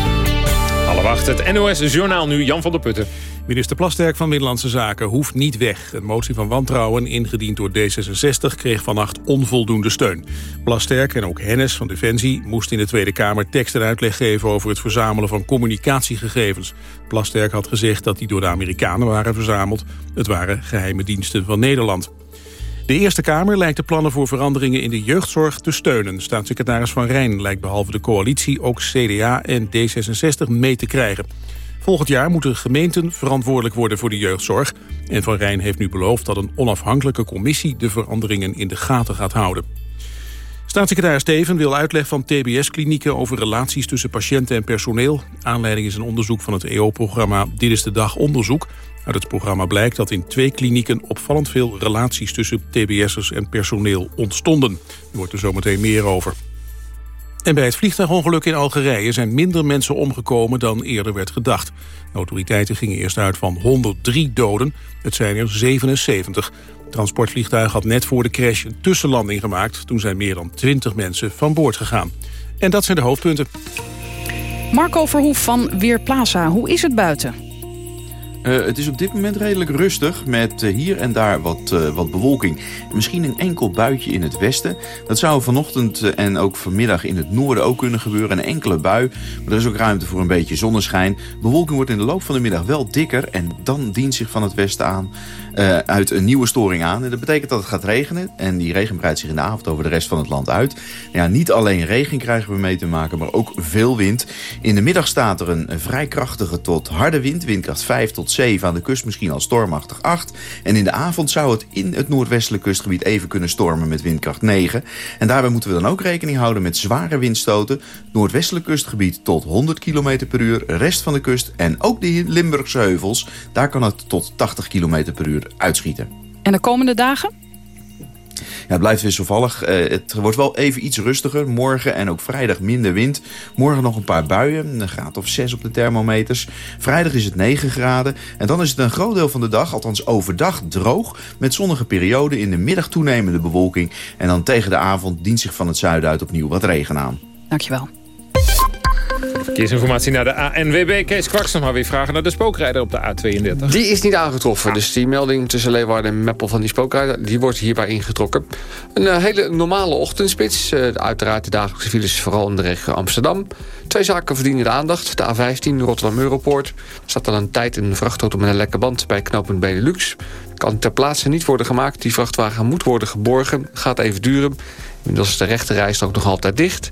Speaker 3: Alle wacht, het NOS-journaal nu, Jan van der Putten.
Speaker 4: Minister Plasterk van Binnenlandse Zaken hoeft niet weg. Een motie van wantrouwen, ingediend door D66, kreeg vannacht onvoldoende steun. Plasterk en ook Hennis van Defensie moesten in de Tweede Kamer tekst en uitleg geven over het verzamelen van communicatiegegevens. Plasterk had gezegd dat die door de Amerikanen waren verzameld. Het waren geheime diensten van Nederland. De Eerste Kamer lijkt de plannen voor veranderingen in de jeugdzorg te steunen. Staatssecretaris Van Rijn lijkt behalve de coalitie ook CDA en D66 mee te krijgen. Volgend jaar moeten gemeenten verantwoordelijk worden voor de jeugdzorg. En Van Rijn heeft nu beloofd dat een onafhankelijke commissie de veranderingen in de gaten gaat houden. Staatssecretaris Steven wil uitleg van TBS-klinieken over relaties tussen patiënten en personeel. Aanleiding is een onderzoek van het EO-programma Dit is de Dag Onderzoek. Uit het programma blijkt dat in twee klinieken opvallend veel relaties tussen TBS'ers en personeel ontstonden. Er wordt er zometeen meer over. En bij het vliegtuigongeluk in Algerije zijn minder mensen omgekomen dan eerder werd gedacht. Autoriteiten gingen eerst uit van 103 doden, het zijn er 77. Het transportvliegtuig had net voor de crash een tussenlanding gemaakt. Toen zijn meer dan 20 mensen van boord gegaan. En dat zijn de hoofdpunten.
Speaker 2: Marco Verhoef van Weerplaza, hoe is het buiten?
Speaker 43: Uh, het is op dit moment redelijk rustig met uh, hier en daar wat, uh, wat bewolking. Misschien een enkel buitje in het westen. Dat zou vanochtend en ook vanmiddag in het noorden ook kunnen gebeuren. Een enkele bui, maar er is ook ruimte voor een beetje zonneschijn. Bewolking wordt in de loop van de middag wel dikker en dan dient zich van het westen aan uit een nieuwe storing aan. En dat betekent dat het gaat regenen en die regen breidt zich in de avond over de rest van het land uit. Ja, niet alleen regen krijgen we mee te maken, maar ook veel wind. In de middag staat er een vrij krachtige tot harde wind, windkracht 5 tot 7 aan de kust misschien al stormachtig 8. En in de avond zou het in het noordwestelijk kustgebied even kunnen stormen met windkracht 9. En daarbij moeten we dan ook rekening houden met zware windstoten. Noordwestelijk kustgebied tot 100 km per uur, rest van de kust en ook de Limburgse heuvels. Daar kan het tot 80 km per uur uitschieten.
Speaker 2: En de komende dagen?
Speaker 43: Ja, het blijft wisselvallig. Uh, het wordt wel even iets rustiger. Morgen en ook vrijdag minder wind. Morgen nog een paar buien. Een graad of 6 op de thermometers. Vrijdag is het 9 graden. En dan is het een groot deel van de dag, althans overdag, droog. Met zonnige perioden. In de middag toenemende bewolking. En dan tegen de avond dient zich van het zuiden uit opnieuw wat regen aan.
Speaker 2: Dankjewel.
Speaker 3: Verkeersinformatie naar de ANWB. Kees Kwaks nog maar weer vragen naar de spookrijder op de A32.
Speaker 26: Die is niet aangetroffen. Dus die melding tussen Leeuwarden en Meppel van die spookrijder... die wordt hierbij ingetrokken. Een uh, hele normale ochtendspits. Uh, uiteraard de dagelijkse files vooral in de regio Amsterdam. Twee zaken verdienen de aandacht. De A15 Rotterdam-Europoort. Er staat al een tijd een vrachtauto met een lekke band... bij knooppunt Benelux. Kan ter plaatse niet worden gemaakt. Die vrachtwagen moet worden geborgen. Gaat even duren. Inmiddels is de rechte rijstrook nog altijd dicht...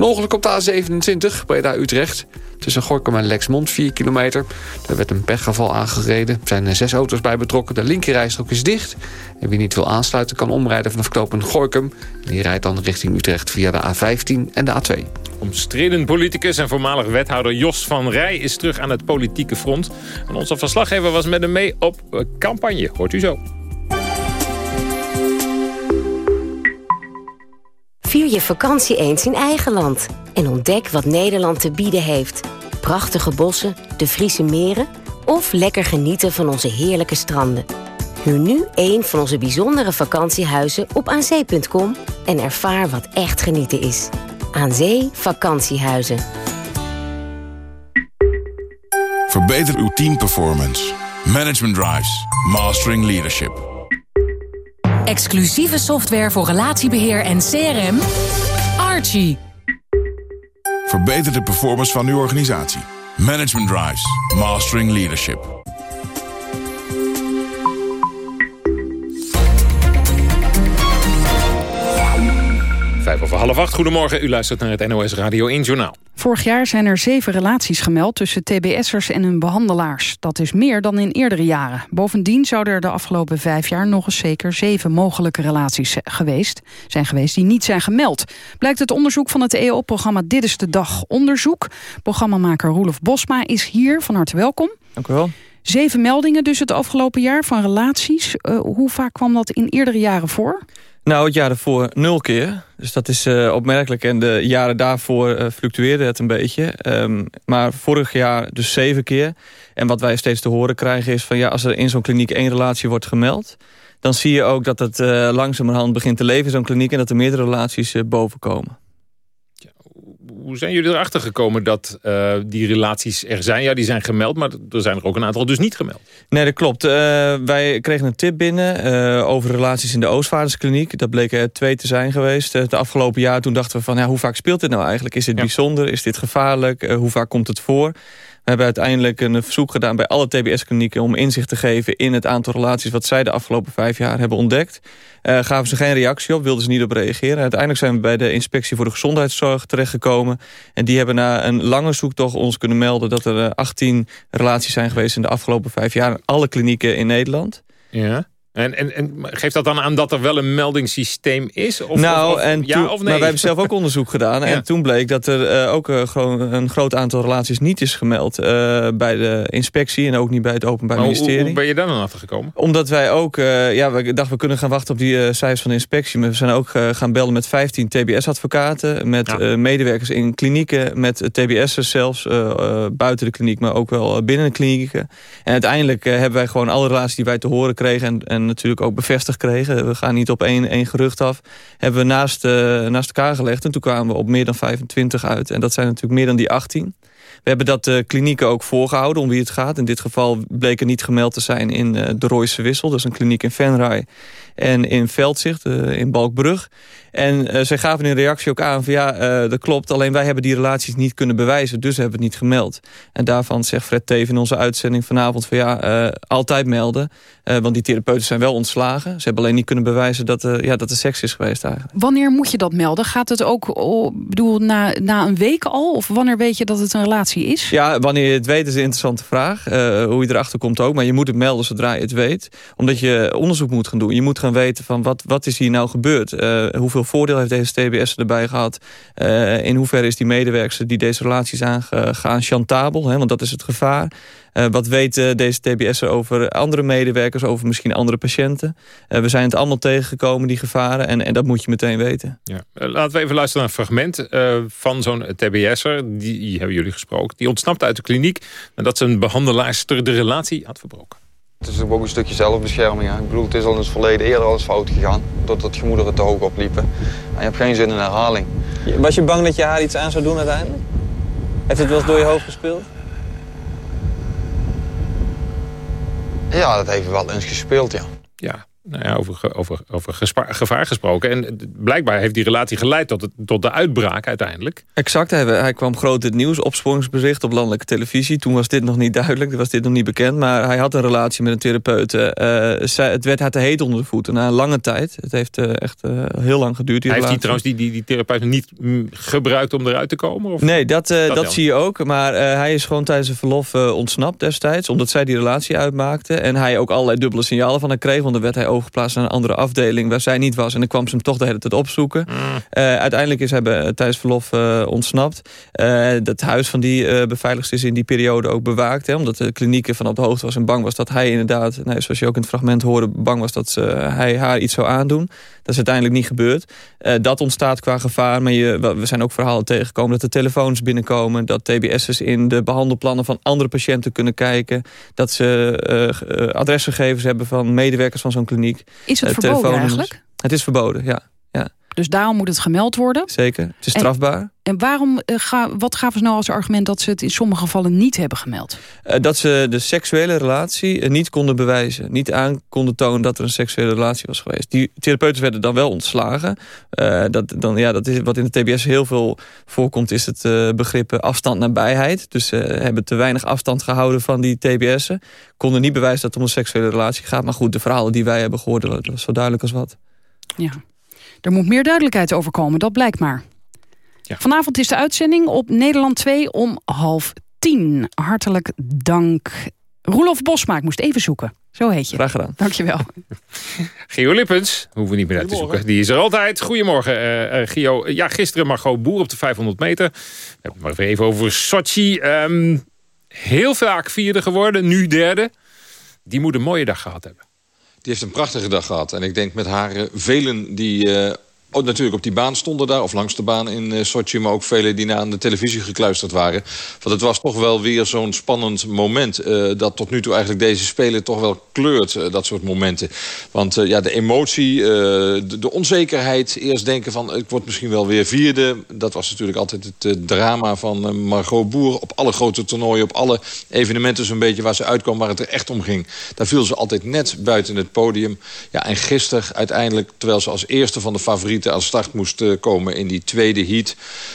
Speaker 26: Een ongeluk op de A27, Breda-Utrecht. Tussen Gorkum en Lexmond, 4 kilometer. Daar werd een pechgeval aangereden. Er zijn zes auto's bij betrokken. De linkerrijstrook is dicht. En wie niet wil aansluiten kan omrijden vanaf knooppunt Gorkum. Die rijdt dan richting Utrecht via de A15 en de A2.
Speaker 3: Omstreden politicus en voormalig wethouder Jos van Rij is terug aan het politieke front. En onze verslaggever was met hem mee op eh, campagne. Hoort u zo.
Speaker 44: Vier je vakantie eens in eigen land. En ontdek wat Nederland te bieden heeft. Prachtige bossen, de Friese meren... of lekker genieten van onze heerlijke stranden. Huur nu een van onze bijzondere vakantiehuizen op aanzee.com... en ervaar wat echt genieten is. Aan Zee Vakantiehuizen.
Speaker 45: Verbeter uw teamperformance. Management Drives. Mastering Leadership.
Speaker 46: Exclusieve software voor relatiebeheer en CRM. Archie.
Speaker 45: Verbeter de performance van uw organisatie. Management Drives. Mastering Leadership.
Speaker 3: Vijf over half acht. Goedemorgen, u luistert naar het NOS Radio 1 Journaal.
Speaker 2: Vorig jaar zijn er zeven relaties gemeld tussen tbs'ers en hun behandelaars. Dat is meer dan in eerdere jaren. Bovendien zouden er de afgelopen vijf jaar nog eens zeker zeven mogelijke relaties geweest, zijn geweest die niet zijn gemeld. Blijkt het onderzoek van het EO-programma Dit is de Dag onderzoek. Programmamaker Roelof Bosma is hier, van harte welkom.
Speaker 47: Dank u wel.
Speaker 2: Zeven meldingen dus het afgelopen jaar van relaties. Uh, hoe vaak kwam dat in eerdere jaren voor?
Speaker 47: Nou, het jaar ervoor nul keer. Dus dat is uh, opmerkelijk. En de jaren daarvoor uh, fluctueerde het een beetje. Um, maar vorig jaar dus zeven keer. En wat wij steeds te horen krijgen is van... ja, als er in zo'n kliniek één relatie wordt gemeld... dan zie je ook dat het uh, langzamerhand begint te leven in zo'n kliniek... en dat er meerdere relaties bovenkomen
Speaker 3: hoe zijn jullie erachter gekomen dat uh, die relaties er zijn? Ja, die zijn gemeld, maar er zijn er ook een aantal dus niet gemeld.
Speaker 47: Nee, dat klopt. Uh, wij kregen een tip binnen uh, over relaties in de Oostvaarderskliniek. Dat bleken er twee te zijn geweest. het afgelopen jaar toen dachten we van, ja, hoe vaak speelt dit nou eigenlijk? Is dit ja. bijzonder? Is dit gevaarlijk? hoe vaak komt het voor? Hebben uiteindelijk een verzoek gedaan bij alle TBS-klinieken... om inzicht te geven in het aantal relaties... wat zij de afgelopen vijf jaar hebben ontdekt. Uh, gaven ze geen reactie op, wilden ze niet op reageren. Uiteindelijk zijn we bij de Inspectie voor de Gezondheidszorg terechtgekomen. En die hebben na een lange zoektocht ons kunnen melden... dat er 18 relaties zijn geweest in de afgelopen vijf jaar... in alle klinieken in Nederland.
Speaker 3: Ja. En, en, en geeft dat dan aan dat er wel een meldingssysteem is? Of,
Speaker 47: nou,
Speaker 3: of, of,
Speaker 47: en
Speaker 3: ja of nee?
Speaker 47: maar wij hebben zelf ook onderzoek gedaan.
Speaker 3: Ja.
Speaker 47: En toen bleek dat er uh, ook uh, gewoon een groot aantal relaties niet is gemeld... Uh, bij de inspectie en ook niet bij het Openbaar
Speaker 3: maar
Speaker 47: Ministerie.
Speaker 3: Hoe, hoe ben je daar dan achter gekomen?
Speaker 47: Omdat wij ook... ja, we dachten we kunnen gaan wachten op die cijfers van de inspectie. Maar we zijn ook gaan bellen met 15 TBS-advocaten... met ja. medewerkers in klinieken, met TBS'ers zelfs... buiten de kliniek, maar ook wel binnen de klinieken. En uiteindelijk hebben wij gewoon alle relaties die wij te horen kregen... en, en natuurlijk ook bevestigd kregen. We gaan niet op één, één gerucht af. Hebben we naast, uh, naast elkaar gelegd. En toen kwamen we op meer dan 25 uit. En dat zijn natuurlijk meer dan die 18. We hebben dat de klinieken ook voorgehouden om wie het gaat. In dit geval bleek er niet gemeld te zijn in uh, de Royse Wissel. Dat is een kliniek in Venray. En in Veldzicht, uh, in Balkbrug. En zij gaven in reactie ook aan van ja, dat klopt. Alleen wij hebben die relaties niet kunnen bewijzen. Dus hebben het niet gemeld. En daarvan zegt Fred Teven in onze uitzending vanavond van ja, altijd melden. want die therapeuten zijn wel ontslagen. Ze hebben alleen niet kunnen bewijzen dat, ja, dat er seks is geweest eigenlijk.
Speaker 2: Wanneer moet je dat melden? Gaat het ook oh, bedoel, na, na een week al? Of wanneer weet je dat het een relatie is?
Speaker 47: Ja, wanneer je het weet is een interessante vraag. hoe je erachter komt ook. Maar je moet het melden zodra je het weet. Omdat je onderzoek moet gaan doen. Je moet gaan weten van wat, wat is hier nou gebeurd? hoeveel voordeel heeft deze TBS erbij gehad? Uh, in hoeverre is die medewerker die deze relaties aangaan chantabel? Hè? Want dat is het gevaar. Uh, wat weten deze TBS'er over andere medewerkers, over misschien andere patiënten? Uh, we zijn het allemaal tegengekomen, die gevaren, en, en dat moet je meteen weten.
Speaker 3: Ja. Uh, laten we even luisteren naar een fragment van zo'n TBS'er. Die, die hebben jullie gesproken. Die ontsnapte uit de kliniek nadat zijn behandelaarster de relatie had verbroken.
Speaker 48: Het is ook een stukje zelfbescherming. Hè. Ik bedoel, het is al in het verleden eerder al eens fout gegaan. Doordat gemoederen te hoog opliepen. En je hebt geen zin in herhaling.
Speaker 47: Was je bang dat je haar iets aan zou doen uiteindelijk? Heeft het wel eens door je hoofd gespeeld?
Speaker 48: Ja, dat heeft wel eens gespeeld, ja.
Speaker 3: Ja, nou ja, over, over, over gevaar gesproken. En blijkbaar heeft die relatie geleid tot, het, tot de uitbraak uiteindelijk.
Speaker 47: Exact, hij, hij kwam groot het nieuws, opsporingsbericht op landelijke televisie. Toen was dit nog niet duidelijk, was dit nog niet bekend. Maar hij had een relatie met een therapeut. Uh, het werd haar te heet onder de voeten na een lange tijd. Het heeft uh, echt uh, heel lang geduurd.
Speaker 3: Die hij heeft die, trouwens die, die, die therapeut niet mm, gebruikt om eruit te komen? Of?
Speaker 47: Nee, dat, dat, dat zie je ook. Maar hij is gewoon tijdens zijn verlof ontsnapt destijds. Omdat zij die relatie uitmaakte. En hij ook allerlei dubbele signalen van haar kreeg. Want dan werd hij overgeplaatst naar een andere afdeling waar zij niet was. En dan kwam ze hem toch de hele tijd opzoeken. Mm. uiteindelijk is hij tijdens verlof ontsnapt. dat huis van die beveiligster is in die periode ook bewaakt. Hè, omdat de klinieken van op de hoogte was en bang was dat hij inderdaad... Nee, zoals je ook in het fragment hoorde, bang was dat ze, hij haar iets zou aandoen. Dat is uiteindelijk niet gebeurd. Dat ontstaat qua gevaar. Maar je, we zijn ook verhalen tegengekomen dat er telefoons binnenkomen. Dat TBS'ers in de behandelplannen van andere patiënten kunnen kijken. Dat ze adresgegevens hebben van medewerkers van zo'n kliniek.
Speaker 2: Is het verboden eigenlijk?
Speaker 47: Het is verboden, ja.
Speaker 2: Dus daarom moet het gemeld worden?
Speaker 47: Zeker, het is strafbaar.
Speaker 2: En waarom, uh, ga, wat gaven ze nou als argument dat ze het in sommige gevallen niet hebben gemeld?
Speaker 47: Uh, dat ze de seksuele relatie uh, niet konden bewijzen. Niet aan konden tonen dat er een seksuele relatie was geweest. Die therapeuten werden dan wel ontslagen. dat, dan, ja, dat is, wat in de TBS heel veel voorkomt is het begrip afstand nabijheid. Dus ze hebben te weinig afstand gehouden van die TBS'en. Konden niet bewijzen dat het om een seksuele relatie gaat. Maar goed, de verhalen die wij hebben gehoord, dat was zo duidelijk als wat.
Speaker 2: Ja. Er moet meer duidelijkheid over komen, dat blijkt maar. Ja. Vanavond is de uitzending op Nederland 2 om half tien. Hartelijk dank. Roelof Bosma, ik moest even zoeken. Zo heet je.
Speaker 47: Graag gedaan.
Speaker 2: Dankjewel.
Speaker 3: Gio Lippens, hoeven we niet meer uit te zoeken. Die is er altijd. Goedemorgen, uh, uh, Gio. Ja, gisteren Margot Boer op de 500 meter. We hebben het maar even over Sochi. Um, heel vaak vierde geworden, nu derde. Die moet een mooie dag gehad hebben.
Speaker 49: Die heeft een prachtige dag gehad. En ik denk met haar uh, velen die ook natuurlijk op die baan stonden daar. Of langs de baan in uh, Sochi. Maar ook velen die naar de televisie gekluisterd waren. Want het was toch wel weer zo'n spannend moment. Uh, dat tot nu toe eigenlijk deze Spelen toch wel kleurt. Uh, dat soort momenten. Want ja, de emotie, de, de, onzekerheid. Eerst denken van ik word misschien wel weer vierde. Dat was natuurlijk altijd het drama van Margot Boer. Op alle grote toernooien. Op alle evenementen zo'n beetje waar ze uitkwam. Waar het er echt om ging. Daar viel ze altijd net buiten het podium. Ja, en gisteren uiteindelijk. Terwijl ze als eerste van de favorieten aan start moest eh, komen in die tweede heat.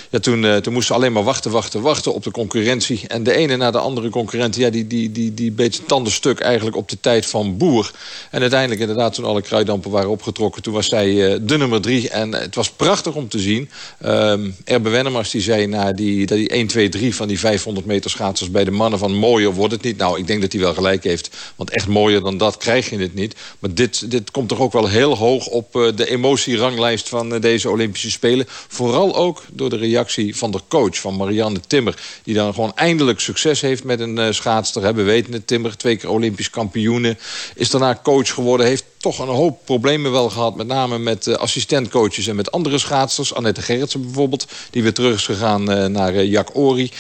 Speaker 49: Ja, toen, uh, toen moesten alleen maar wachten, wachten, wachten op de concurrentie. En de ene na de andere concurrent, ja, die, die, die, die beet tandenstuk eigenlijk op de tijd van Boer. En uiteindelijk inderdaad, toen alle kruidampen waren opgetrokken... toen was zij uh, de nummer drie. En het was prachtig om te zien. Um, Erbe Wennemars die zei na die, dat die 1, 2, 3 van die 500 meter schaatsers... bij de mannen van mooier wordt het niet. Nou, ik denk dat hij wel gelijk heeft. Want echt mooier dan dat krijg je het niet. Maar dit, dit komt toch ook wel heel hoog op de emotieranglijst van eh, deze Olympische Spelen. Vooral ook door de reactie van de coach, van Marianne Timmer. Die dan gewoon eindelijk succes heeft met een uh, schaatster. We weten het, Timmer, twee keer Olympisch kampioene. Is daarna coach geworden, heeft toch een hoop problemen wel gehad. Met name met uh, assistentcoaches en met andere schaatsers. Annette Gerritsen bijvoorbeeld, die weer terug is gegaan uh, naar uh, Jack Ori.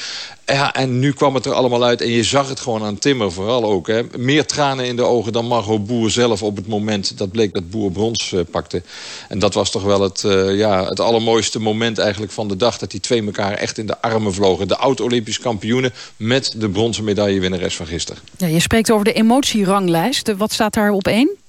Speaker 49: Ja, en nu kwam het er allemaal uit. En je zag het gewoon aan Timmer vooral ook. Hè. Meer tranen in de ogen dan Margot Boer zelf op het moment... dat bleek dat Boer brons pakte. En dat was toch wel het, ja, het allermooiste moment eigenlijk van de dag... dat die twee elkaar echt in de armen vlogen. De oud-Olympisch kampioenen met de bronzen medaillewinnares van gisteren.
Speaker 2: Ja, je spreekt over de emotieranglijst. Wat staat daar op één?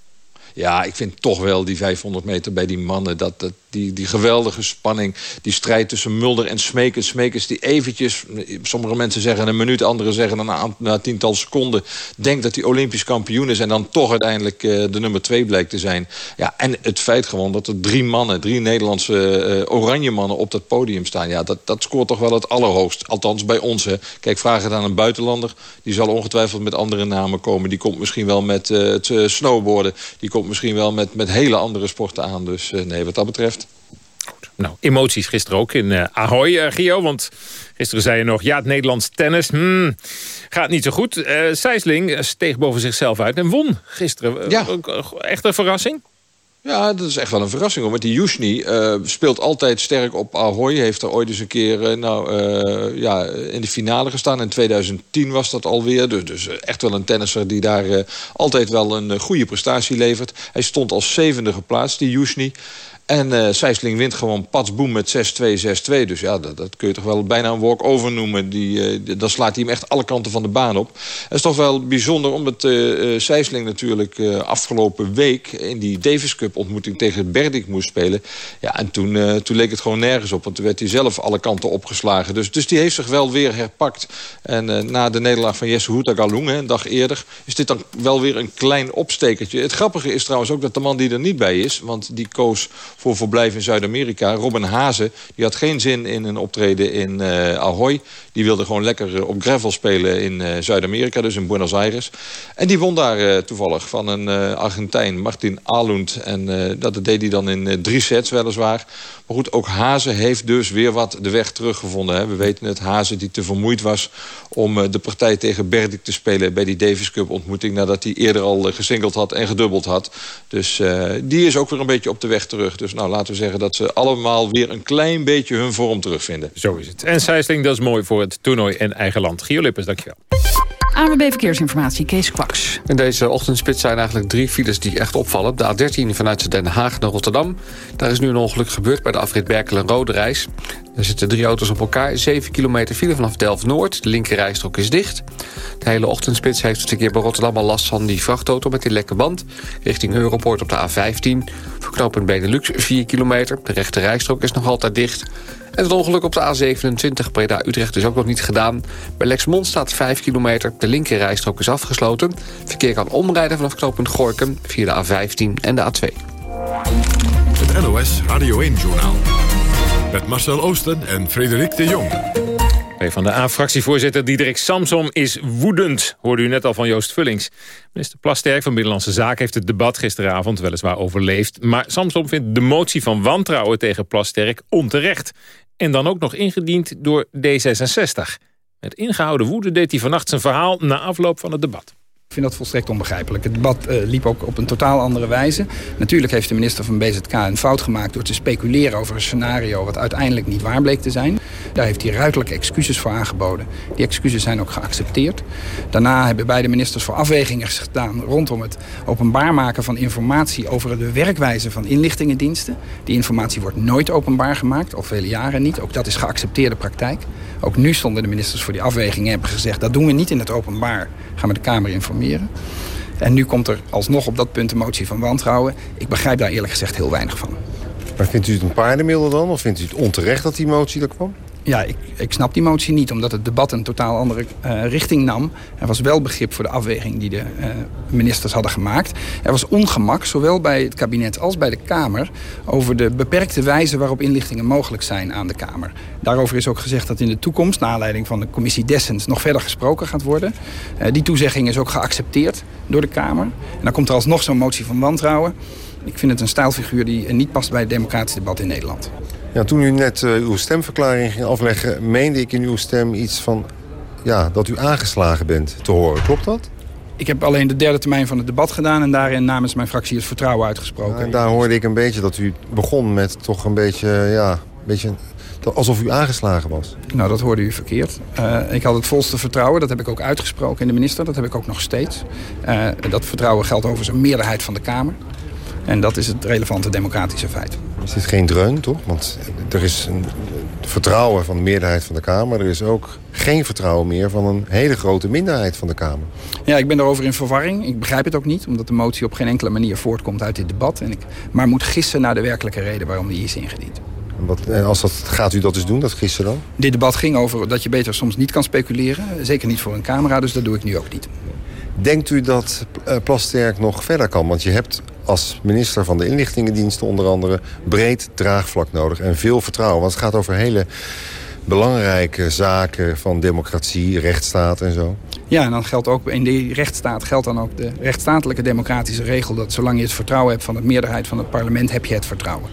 Speaker 49: Ja, ik vind toch wel die 500 meter bij die mannen... dat, dat die, die geweldige spanning, die strijd tussen Mulder en Smekens. Smekens die eventjes, sommige mensen zeggen een minuut... anderen zeggen na, na tiental seconden... denkt dat hij Olympisch kampioen is... en dan toch uiteindelijk uh, de nummer twee blijkt te zijn. Ja, en het feit gewoon dat er drie mannen... drie Nederlandse uh, oranje mannen op dat podium staan... ja, dat, dat scoort toch wel het allerhoogst. Althans bij ons. Hè. Kijk, vraag het aan een buitenlander. Die zal ongetwijfeld met andere namen komen. Die komt misschien wel met uh, het snowboarden. Die komt misschien wel met, met hele andere sporten aan. Dus nee, wat dat betreft...
Speaker 3: Nou, emoties gisteren ook in uh, Ahoy, uh, Gio. Want gisteren zei je nog, ja, het Nederlands tennis hmm, gaat niet zo goed. Uh, Sijsling steeg boven zichzelf uit en won gisteren. Ja. Echt een verrassing?
Speaker 49: Ja, dat is echt wel een verrassing. Hoor. Want die Yushni uh, speelt altijd sterk op Ahoy. Heeft er ooit eens een keer uh, nou, uh, ja, in de finale gestaan. In 2010 was dat alweer. Dus, dus echt wel een tennisser die daar altijd wel een goede prestatie levert. Hij stond als zevende geplaatst, die Yushni. En uh, wint gewoon patsboom met 6-2, 6-2. Dus ja, dat, dat, kun je toch wel bijna een walk-over noemen. Die, uh, dan slaat hij hem echt alle kanten van de baan op. Het is toch wel bijzonder omdat uh, Sijsling natuurlijk afgelopen week... in die Davis Cup ontmoeting tegen Berdik moest spelen. Ja, en toen, toen leek het gewoon nergens op. Want toen werd hij zelf alle kanten opgeslagen. Dus, dus die heeft zich wel weer herpakt. En na de nederlaag van Jesse Galung, een dag eerder... is dit dan wel weer een klein opstekertje. Het grappige is trouwens ook dat de man die er niet bij is... want die koos voor verblijf in Zuid-Amerika. Robin Hazen, die had geen zin in een optreden in uh, Ahoy. Die wilde gewoon lekker eh, op gravel spelen in uh, Zuid-Amerika, dus in Buenos Aires. En die won daar toevallig van een Argentijn, Martin Alund. En dat deed hij dan in drie sets weliswaar. Maar goed, ook Hazen heeft dus weer wat de weg teruggevonden. Hè. We weten het, Hazen die te vermoeid was om de partij tegen Berdik te spelen... bij die Davis Cup ontmoeting nadat hij eerder al gesingeld had en gedubbeld had. Dus die is ook weer een beetje op de weg terug. Dus nou, laten we zeggen dat ze allemaal weer een klein beetje hun vorm terugvinden.
Speaker 3: Zo is het. En Sijsling, dat is mooi voor het toernooi in eigen land. Gio dankjewel.
Speaker 2: ANWB Verkeersinformatie, Kees Kwaks.
Speaker 26: In deze ochtendspits zijn eigenlijk drie files die echt opvallen. De A13 vanuit Den Haag naar Rotterdam. Daar is nu een ongeluk gebeurd bij de afrit Berkel en Rode Reis. Er zitten drie auto's op elkaar. 7 kilometer file vanaf Delft-Noord. De linkerrijstrook is dicht. De hele ochtendspits heeft het verkeer bij Rotterdam al last van die vrachtauto met die lekke band. Richting Europoort op de A15. Verknopend Benelux 4 kilometer. De rechte rijstrook is nog altijd dicht. En het ongeluk op de A27 Breda-Utrecht is ook nog niet gedaan. Bij Lexmond staat 5 kilometer. De linkerrijstrook is afgesloten. Verkeer kan omrijden vanaf knooppunt Gorkum via de A15 en de A2.
Speaker 1: Het NOS Radio 1-journaal. Met Marcel Oosten en Frederik de Jong.
Speaker 3: Van de A-fractievoorzitter Diederik Samsom is woedend, hoorde u net al van Joost Vullings. Minister Plasterk van Binnenlandse Zaken heeft het debat gisteravond weliswaar overleefd. Maar Samsom vindt de motie van wantrouwen tegen Plasterk onterecht. En dan ook nog ingediend door D66. Met ingehouden woede deed hij vannacht zijn verhaal na afloop van het debat.
Speaker 50: Ik vind dat volstrekt onbegrijpelijk. Het debat uh, liep ook op een totaal andere wijze. Natuurlijk heeft de minister van BZK een fout gemaakt... door te speculeren over een scenario wat uiteindelijk niet waar bleek te zijn. Daar heeft hij ruidelijke excuses voor aangeboden. Die excuses zijn ook geaccepteerd. Daarna hebben beide ministers voor afwegingen gedaan... rondom het openbaar maken van informatie over de werkwijze van inlichtingendiensten. Die informatie wordt nooit openbaar gemaakt, al vele jaren niet. Ook dat is geaccepteerde praktijk. Ook nu stonden de ministers voor die afwegingen en hebben gezegd... dat doen we niet in het openbaar, gaan we de Kamer informeren. En nu komt er alsnog op dat punt een motie van wantrouwen. Ik begrijp daar eerlijk gezegd heel weinig van.
Speaker 51: Maar vindt u het een paardenmiddel dan? Of vindt u het onterecht dat die motie er kwam?
Speaker 50: Ja, ik, ik snap die motie niet, omdat het debat een totaal andere uh, richting nam. Er was wel begrip voor de afweging die de uh, ministers hadden gemaakt. Er was ongemak, zowel bij het kabinet als bij de Kamer... over de beperkte wijze waarop inlichtingen mogelijk zijn aan de Kamer. Daarover is ook gezegd dat in de toekomst, naar aanleiding van de commissie Dessens... nog verder gesproken gaat worden. Uh, die toezegging is ook geaccepteerd door de Kamer. En dan komt er alsnog zo'n motie van wantrouwen. Ik vind het een stijlfiguur die niet past bij het democratisch debat in Nederland.
Speaker 51: Ja, toen u net uh, uw stemverklaring ging afleggen... meende ik in uw stem iets van ja, dat u aangeslagen bent te horen. Klopt dat?
Speaker 50: Ik heb alleen de derde termijn van het debat gedaan... en daarin namens mijn fractie het vertrouwen uitgesproken. Ja,
Speaker 51: en daar hoorde ik een beetje dat u begon met toch een beetje... Ja, een beetje alsof u aangeslagen was.
Speaker 50: Nou, dat hoorde u verkeerd. Uh, ik had het volste vertrouwen, dat heb ik ook uitgesproken in de minister. Dat heb ik ook nog steeds. Uh, dat vertrouwen geldt overigens een meerderheid van de Kamer. En dat is het relevante democratische feit.
Speaker 51: Is dit geen dreun, toch? Want er is een vertrouwen van de meerderheid van de Kamer. Er is ook geen vertrouwen meer van een hele grote minderheid van de Kamer.
Speaker 50: Ja, ik ben daarover in verwarring. Ik begrijp het ook niet, omdat de motie op geen enkele manier voortkomt uit dit debat. En ik maar moet gissen naar de werkelijke reden waarom die is ingediend.
Speaker 51: Wat, en als dat, gaat u dat dus doen, dat gissen dan?
Speaker 50: Dit debat ging over dat je beter soms niet kan speculeren. Zeker niet voor een camera, dus dat doe ik nu ook niet.
Speaker 51: Denkt u dat uh, Plasterk nog verder kan? Want je hebt als minister van de inlichtingendiensten onder andere... breed draagvlak nodig en veel vertrouwen. Want het gaat over hele belangrijke zaken van democratie, rechtsstaat en zo.
Speaker 50: Ja, en dan geldt ook in die rechtsstaat geldt dan ook de rechtsstatelijke democratische regel... dat zolang je het vertrouwen hebt van de meerderheid van het parlement... heb je het vertrouwen.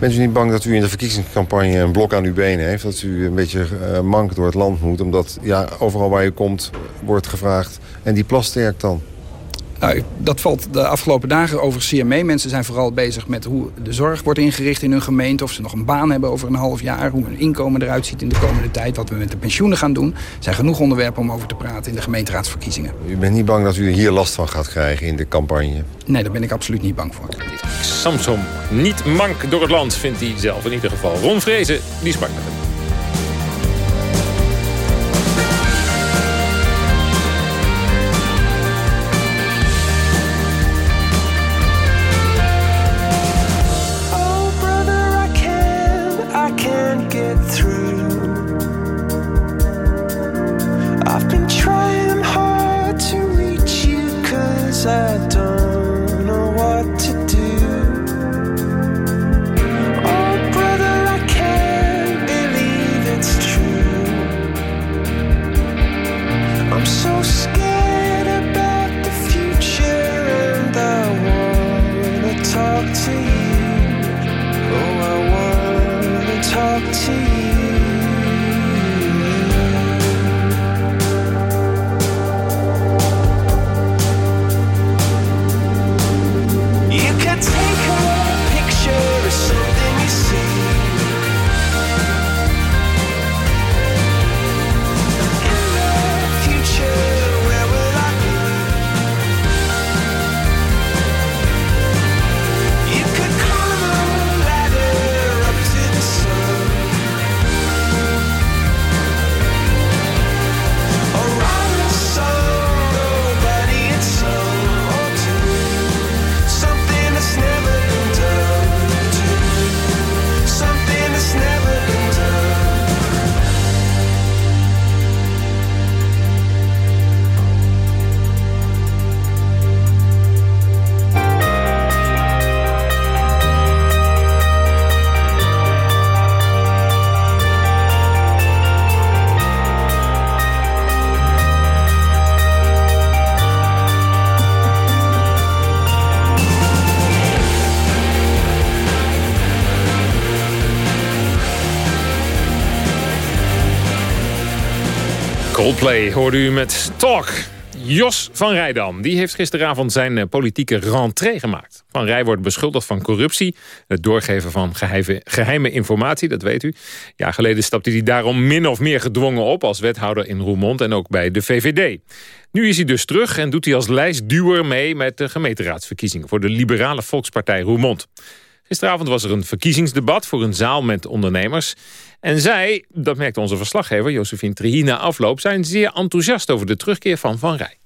Speaker 51: Bent u niet bang dat u in de verkiezingscampagne een blok aan uw benen heeft? Dat u een beetje uh, mank door het land moet? Omdat ja, overal waar je komt wordt gevraagd... en die plasterk dan?
Speaker 50: Nou, dat valt de afgelopen dagen over CME. Mensen zijn vooral bezig met hoe de zorg wordt ingericht in hun gemeente. Of ze nog een baan hebben over een half jaar. Hoe hun inkomen eruit ziet in de komende tijd. Wat we met de pensioenen gaan doen. Er zijn genoeg onderwerpen om over te praten in de gemeenteraadsverkiezingen.
Speaker 51: U bent niet bang dat u er hier last van gaat krijgen in de campagne?
Speaker 50: Nee, daar ben ik absoluut niet bang voor.
Speaker 3: Samsom, niet mank door het land, vindt hij zelf in ieder geval. Ron Vrezen, die sprak met hem. Coldplay hoorde u met Talk. Jos van Rijdam die heeft gisteravond zijn eh, politieke rentree gemaakt. Van Rij wordt beschuldigd van corruptie. Het doorgeven van geheime, geheime informatie, dat weet u. Jaar geleden stapte hij daarom min of meer gedwongen op... als wethouder in Roermond en ook bij de VVD. Nu is hij dus terug en doet hij als lijstduwer mee... met de gemeenteraadsverkiezingen voor de Liberale Volkspartij Roermond. Gisteravond was er een verkiezingsdebat voor een zaal met ondernemers. En zij, dat merkte onze verslaggever Josephine Trihina afloop... zijn zeer enthousiast over de terugkeer van Van Rij.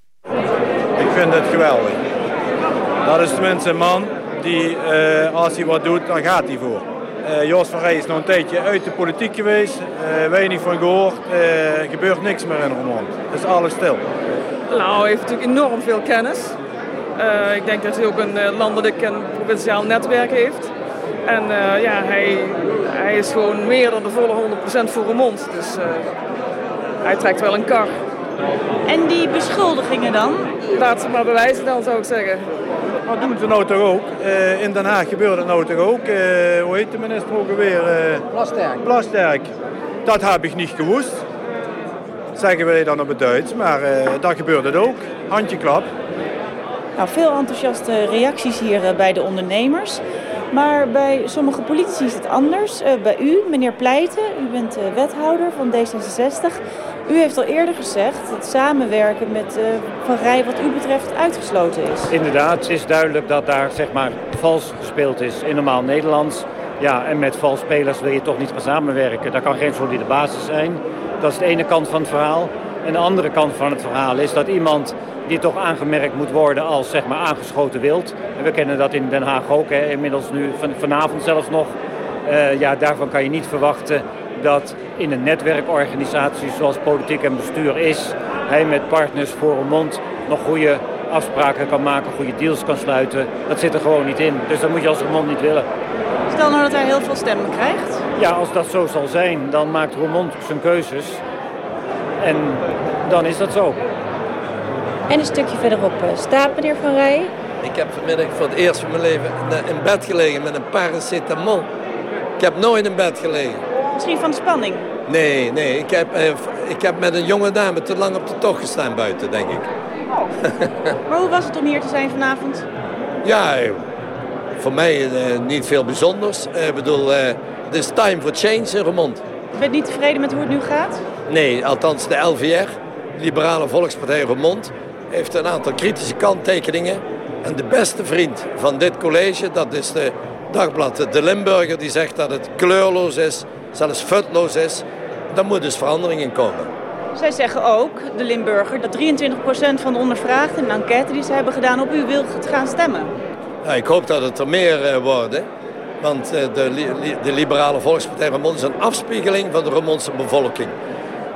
Speaker 52: Ik vind het geweldig. Dat is tenminste een man die, uh, als hij wat doet, dan gaat hij voor. Uh, Joost van Rij is nog een tijdje uit de politiek geweest. Uh, weinig van gehoord. Er gebeurt niks meer in Roermond. Het is alles stil.
Speaker 53: Nou, hij heeft natuurlijk enorm veel kennis. Uh, ik denk dat hij ook een uh, landelijk en provinciaal netwerk heeft. En uh, ja, hij, hij is gewoon meer dan de volle 100% voor mond. Dus hij trekt wel een kar.
Speaker 54: En die beschuldigingen dan?
Speaker 53: Laat ze maar bewijzen dan, zou ik zeggen.
Speaker 52: Dat doen ze nou toch ook. in Den Haag gebeurt het nou toch ook. hoe heet de minister ook alweer?
Speaker 53: Plasterk.
Speaker 52: Plasterk. Dat heb ik niet gewoest. Zeggen wij dan op het Duits. Maar dat gebeurt het ook. Handjeklap.
Speaker 54: Nou, veel enthousiaste reacties hier uh, bij de ondernemers. Maar bij sommige politici is het anders. Uh, bij u, meneer Pleiten, u bent uh, wethouder van D66. U heeft al eerder gezegd dat samenwerken met Van Rij wat u betreft uitgesloten is.
Speaker 55: Inderdaad, het is duidelijk dat daar zeg maar vals gespeeld is in normaal Nederlands. Ja, en met vals spelers wil je toch niet gaan samenwerken. Dat kan geen solide basis zijn. Dat is de ene kant van het verhaal. En de andere kant van het verhaal is dat iemand die toch aangemerkt moet worden als zeg maar, aangeschoten wild. En we kennen dat in Den Haag ook, hè, inmiddels nu van, vanavond zelfs nog. Uh, ja, daarvan kan je niet verwachten dat in een netwerkorganisatie zoals politiek en bestuur is... hij met partners voor een mond nog goede afspraken kan maken, goede deals kan sluiten. Dat zit er gewoon niet in. Dus dat moet je als Roermond niet willen.
Speaker 54: Stel nou dat hij heel veel stemmen krijgt.
Speaker 55: Ja, als dat zo zal zijn, dan maakt Roermond zijn keuzes. En dan is dat zo.
Speaker 54: En een stukje verderop eh, staat meneer Van Rij.
Speaker 56: Ik heb vanmiddag voor het eerst van mijn leven in bed gelegen met een paracetamol. Ik heb nooit in bed gelegen.
Speaker 54: Misschien van de spanning?
Speaker 56: Nee, nee. Ik heb, eh, ik heb met een jonge dame te lang op de tocht gestaan buiten, denk ik.
Speaker 54: Maar hoe was het om hier te zijn vanavond?
Speaker 56: Ja, eh, voor mij eh, niet veel bijzonders. Eh, Ik bedoel, eh het is time for change in Remond.
Speaker 54: Je bent niet tevreden met hoe het nu gaat?
Speaker 56: Nee, althans de LVR, Liberale Volkspartij Remond, heeft een aantal kritische kanttekeningen. En de beste vriend van dit college, dat is de dagblad De Limburger, die zegt dat het kleurloos is, zelfs futloos is. Daar moet dus verandering in komen.
Speaker 54: Zij zeggen ook, de Limburger, dat 23% van de ondervraagden in een enquête die ze hebben gedaan op u wil gaan stemmen.
Speaker 56: Ja, ik hoop dat het er meer eh, worden. Want eh, de, de Liberale Volkspartij Remond is een afspiegeling van de Remondse bevolking.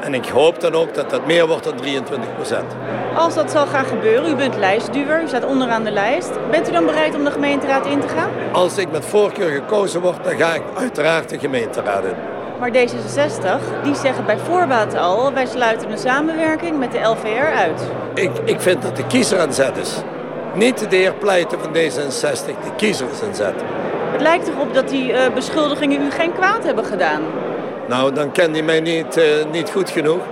Speaker 56: En ik hoop dan ook dat dat meer wordt dan 23%
Speaker 54: Als dat zal gaan gebeuren, u bent lijstduwer, u staat onderaan de lijst. Bent u dan bereid om de gemeenteraad in te gaan?
Speaker 56: Als ik met voorkeur gekozen word, dan ga ik uiteraard de gemeenteraad in.
Speaker 54: Maar D66, die zeggen bij voorbaat al, wij sluiten een samenwerking met de LVR uit.
Speaker 56: Ik, ik vind dat de kiezer aan zet is. Niet de heer Pleiten van D66, de kiezer is aan zet.
Speaker 54: Het lijkt erop dat die eh, beschuldigingen u geen kwaad hebben gedaan.
Speaker 56: Nou, dan kent hij mij niet, eh, niet goed genoeg.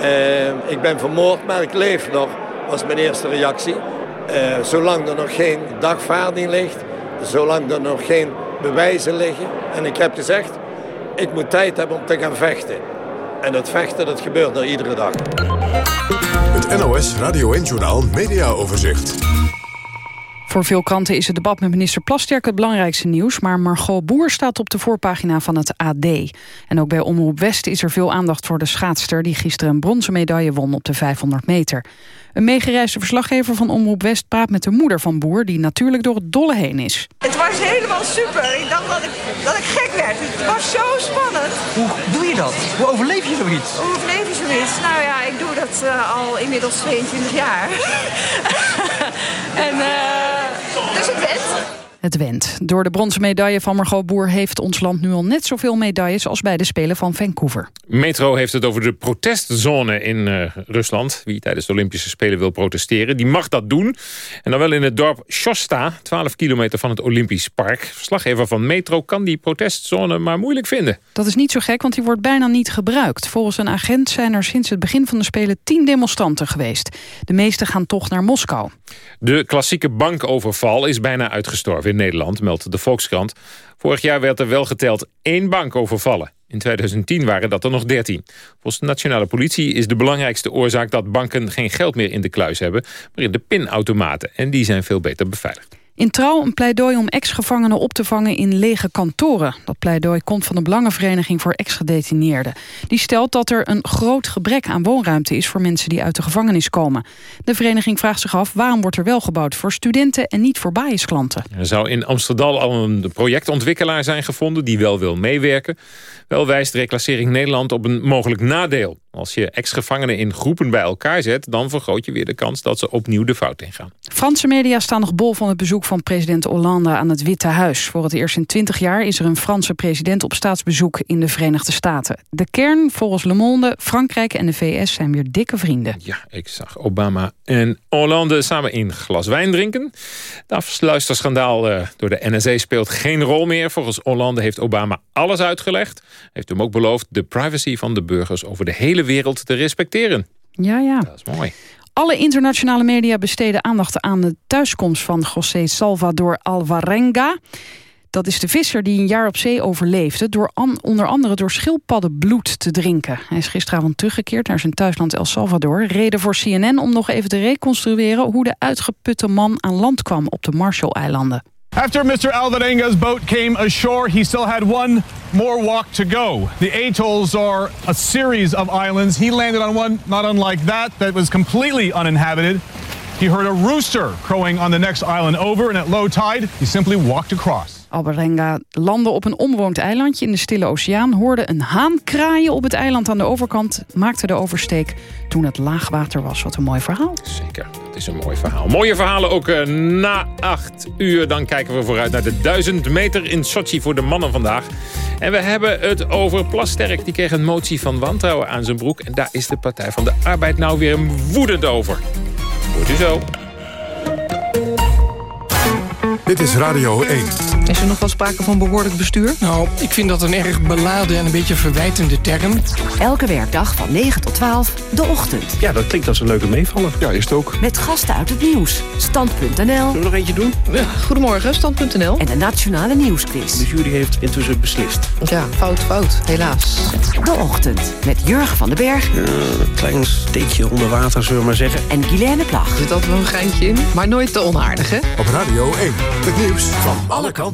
Speaker 56: Eh, ik ben vermoord, maar ik leef nog, was mijn eerste reactie. Eh, zolang er nog geen dagvaarding ligt, zolang er nog geen bewijzen liggen. En ik heb gezegd, ik moet tijd hebben om te gaan vechten. En dat vechten, dat gebeurt nou iedere dag.
Speaker 1: Het NOS Radio 1-journaal Media Overzicht.
Speaker 2: Voor veel kranten is het debat met minister Plasterk het belangrijkste nieuws... maar Margot Boer staat op de voorpagina van het AD. En ook bij Omroep West is er veel aandacht voor de schaatster... die gisteren een bronzen medaille won op de 500 meter. Een meegereisde verslaggever van Omroep West praat met de moeder van Boer... die natuurlijk door het dolle heen is.
Speaker 57: Het was helemaal super. Ik dacht dat ik, dat ik gek werd. Het was zo spannend.
Speaker 58: Hoe doe je dat? Hoe overleef je zoiets?
Speaker 57: Hoe overleef je zoiets? Nou ja, ik doe dat eh, al inmiddels 22 jaar. en eh dus het went.
Speaker 2: Het went. Door de bronzen medaille van Margot Boer... heeft ons land nu al net zoveel medailles... als bij de Spelen van Vancouver.
Speaker 3: Metro heeft het over de protestzone in eh, Rusland. Wie tijdens de Olympische Spelen wil protesteren, die mag dat doen. En dan wel in het dorp Shosta, 12 kilometer van het Olympisch Park. Verslaggever van Metro kan die protestzone maar moeilijk vinden.
Speaker 2: Dat is niet zo gek, want die wordt bijna niet gebruikt. Volgens een agent zijn er sinds het begin van de Spelen tien demonstranten geweest. De meeste gaan toch naar Moskou.
Speaker 3: De klassieke bankoverval is bijna uitgestorven in Nederland, meldt de Volkskrant. Vorig jaar werd er wel geteld één bank overvallen. In 2010 waren dat er nog 13. Volgens de nationale politie is de belangrijkste oorzaak dat banken geen geld meer in de kluis hebben, maar in de pinautomaten. En die zijn veel beter beveiligd.
Speaker 2: In Trouw een pleidooi om ex-gevangenen op te vangen in lege kantoren. Dat pleidooi komt van de Belangenvereniging voor ex-gedetineerden. Die stelt dat er een groot gebrek aan woonruimte is voor mensen die uit de gevangenis komen. De vereniging vraagt zich af waarom wordt er wel gebouwd voor studenten en niet voor biasklanten.
Speaker 3: Er zou in Amsterdam al een projectontwikkelaar zijn gevonden die wel wil meewerken. Wel wijst reclassering Nederland op een mogelijk nadeel. Als je ex-gevangenen in groepen bij elkaar zet... dan vergroot je weer de kans dat ze opnieuw de fout ingaan.
Speaker 2: Franse media staan nog bol van het bezoek van president Hollande aan het Witte Huis. Voor het eerst in 20 jaar is er een Franse president op staatsbezoek in de Verenigde Staten. De kern, volgens Le Monde, Frankrijk en de VS zijn weer dikke vrienden.
Speaker 3: Ja, ik zag Obama en Hollande samen in glas wijn drinken. Het afluisterschandaal uh, door de NSA speelt geen rol meer. Volgens Hollande heeft Obama alles uitgelegd. Heeft hem ook beloofd de privacy van de burgers over de hele wereld te respecteren.
Speaker 2: Ja, ja.
Speaker 3: Dat is mooi.
Speaker 2: Alle internationale media besteden aandacht aan de thuiskomst van José Salvador Alvarenga. Dat is de visser die een jaar op zee overleefde... door an, onder andere door schildpaddenbloed te drinken. Hij is gisteravond teruggekeerd naar zijn thuisland El Salvador. Reden voor CNN om nog even te reconstrueren... hoe de uitgeputte man aan land kwam op de Marshall-eilanden.
Speaker 59: After Mr. Alvarenga's boat came ashore, he still had one more walk to go. The atolls are a series of islands. He landed on one not unlike that, that was completely uninhabited. He heard a rooster crowing on the next island over, and at low tide, he simply walked across.
Speaker 2: Alvarenga landde op een onbewoond eilandje in de Stille Oceaan... hoorde een haan kraaien op het eiland aan de overkant... maakte de oversteek toen het laagwater was. Wat een mooi verhaal.
Speaker 3: Zeker, dat is een mooi verhaal. Mooie verhalen ook uh, na acht uur. Dan kijken we vooruit naar de duizend meter in Sochi voor de mannen vandaag. En we hebben het over Plasterk. Die kreeg een motie van wantrouwen aan zijn broek. En daar is de Partij van de Arbeid nou weer woedend over. Hoort u zo.
Speaker 1: Dit is Radio 1.
Speaker 12: Is er nog wel sprake van behoorlijk bestuur?
Speaker 60: Nou, ik vind dat een erg beladen en een beetje verwijtende term.
Speaker 42: Elke werkdag van 9 tot 12, de ochtend.
Speaker 4: Ja, dat klinkt als een leuke meevaller. Ja, is het ook.
Speaker 42: Met gasten uit het nieuws. Stand.nl. Zullen
Speaker 4: we nog eentje doen?
Speaker 12: Ja, goedemorgen, Stand.nl.
Speaker 42: En de Nationale Nieuwsquiz.
Speaker 4: De jury heeft intussen beslist.
Speaker 12: Ja, fout, fout, helaas.
Speaker 42: De ochtend met Jurgen van den Berg.
Speaker 4: Ja, een klein steekje onder water, zullen we maar zeggen.
Speaker 42: En Guilaine Plag. Er
Speaker 12: zit altijd wel een geintje in, maar nooit te onaardig, hè?
Speaker 1: Op Radio 1, het nieuws van alle kanten.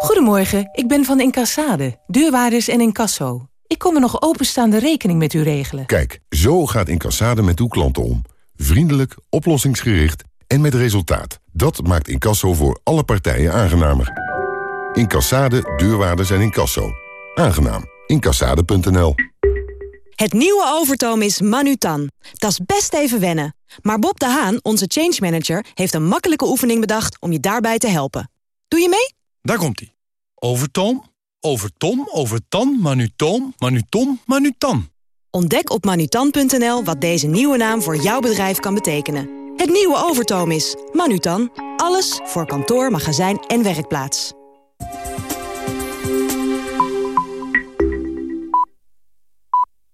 Speaker 61: Goedemorgen, ik ben van Incassade, deurwaarders en incasso. Ik kom een nog openstaande rekening met u regelen.
Speaker 52: Kijk, zo gaat Incassade met uw klanten om. Vriendelijk, oplossingsgericht en met resultaat. Dat maakt incasso voor alle partijen aangenamer. Incassade, deurwaarders en incasso. Aangenaam. Incassade.nl
Speaker 62: Het nieuwe Overtoom is Manutan. Dat is best even wennen. Maar Bob de Haan, onze change manager, heeft een makkelijke oefening bedacht om je daarbij te helpen. Doe je mee?
Speaker 63: Daar komt-ie. Overtoom, overtom, overtan, manutoom, manutom, manutan.
Speaker 62: Ontdek op manutan.nl wat deze nieuwe naam voor jouw bedrijf kan betekenen. Het nieuwe Overtoom is Manutan. Alles voor kantoor, magazijn en werkplaats.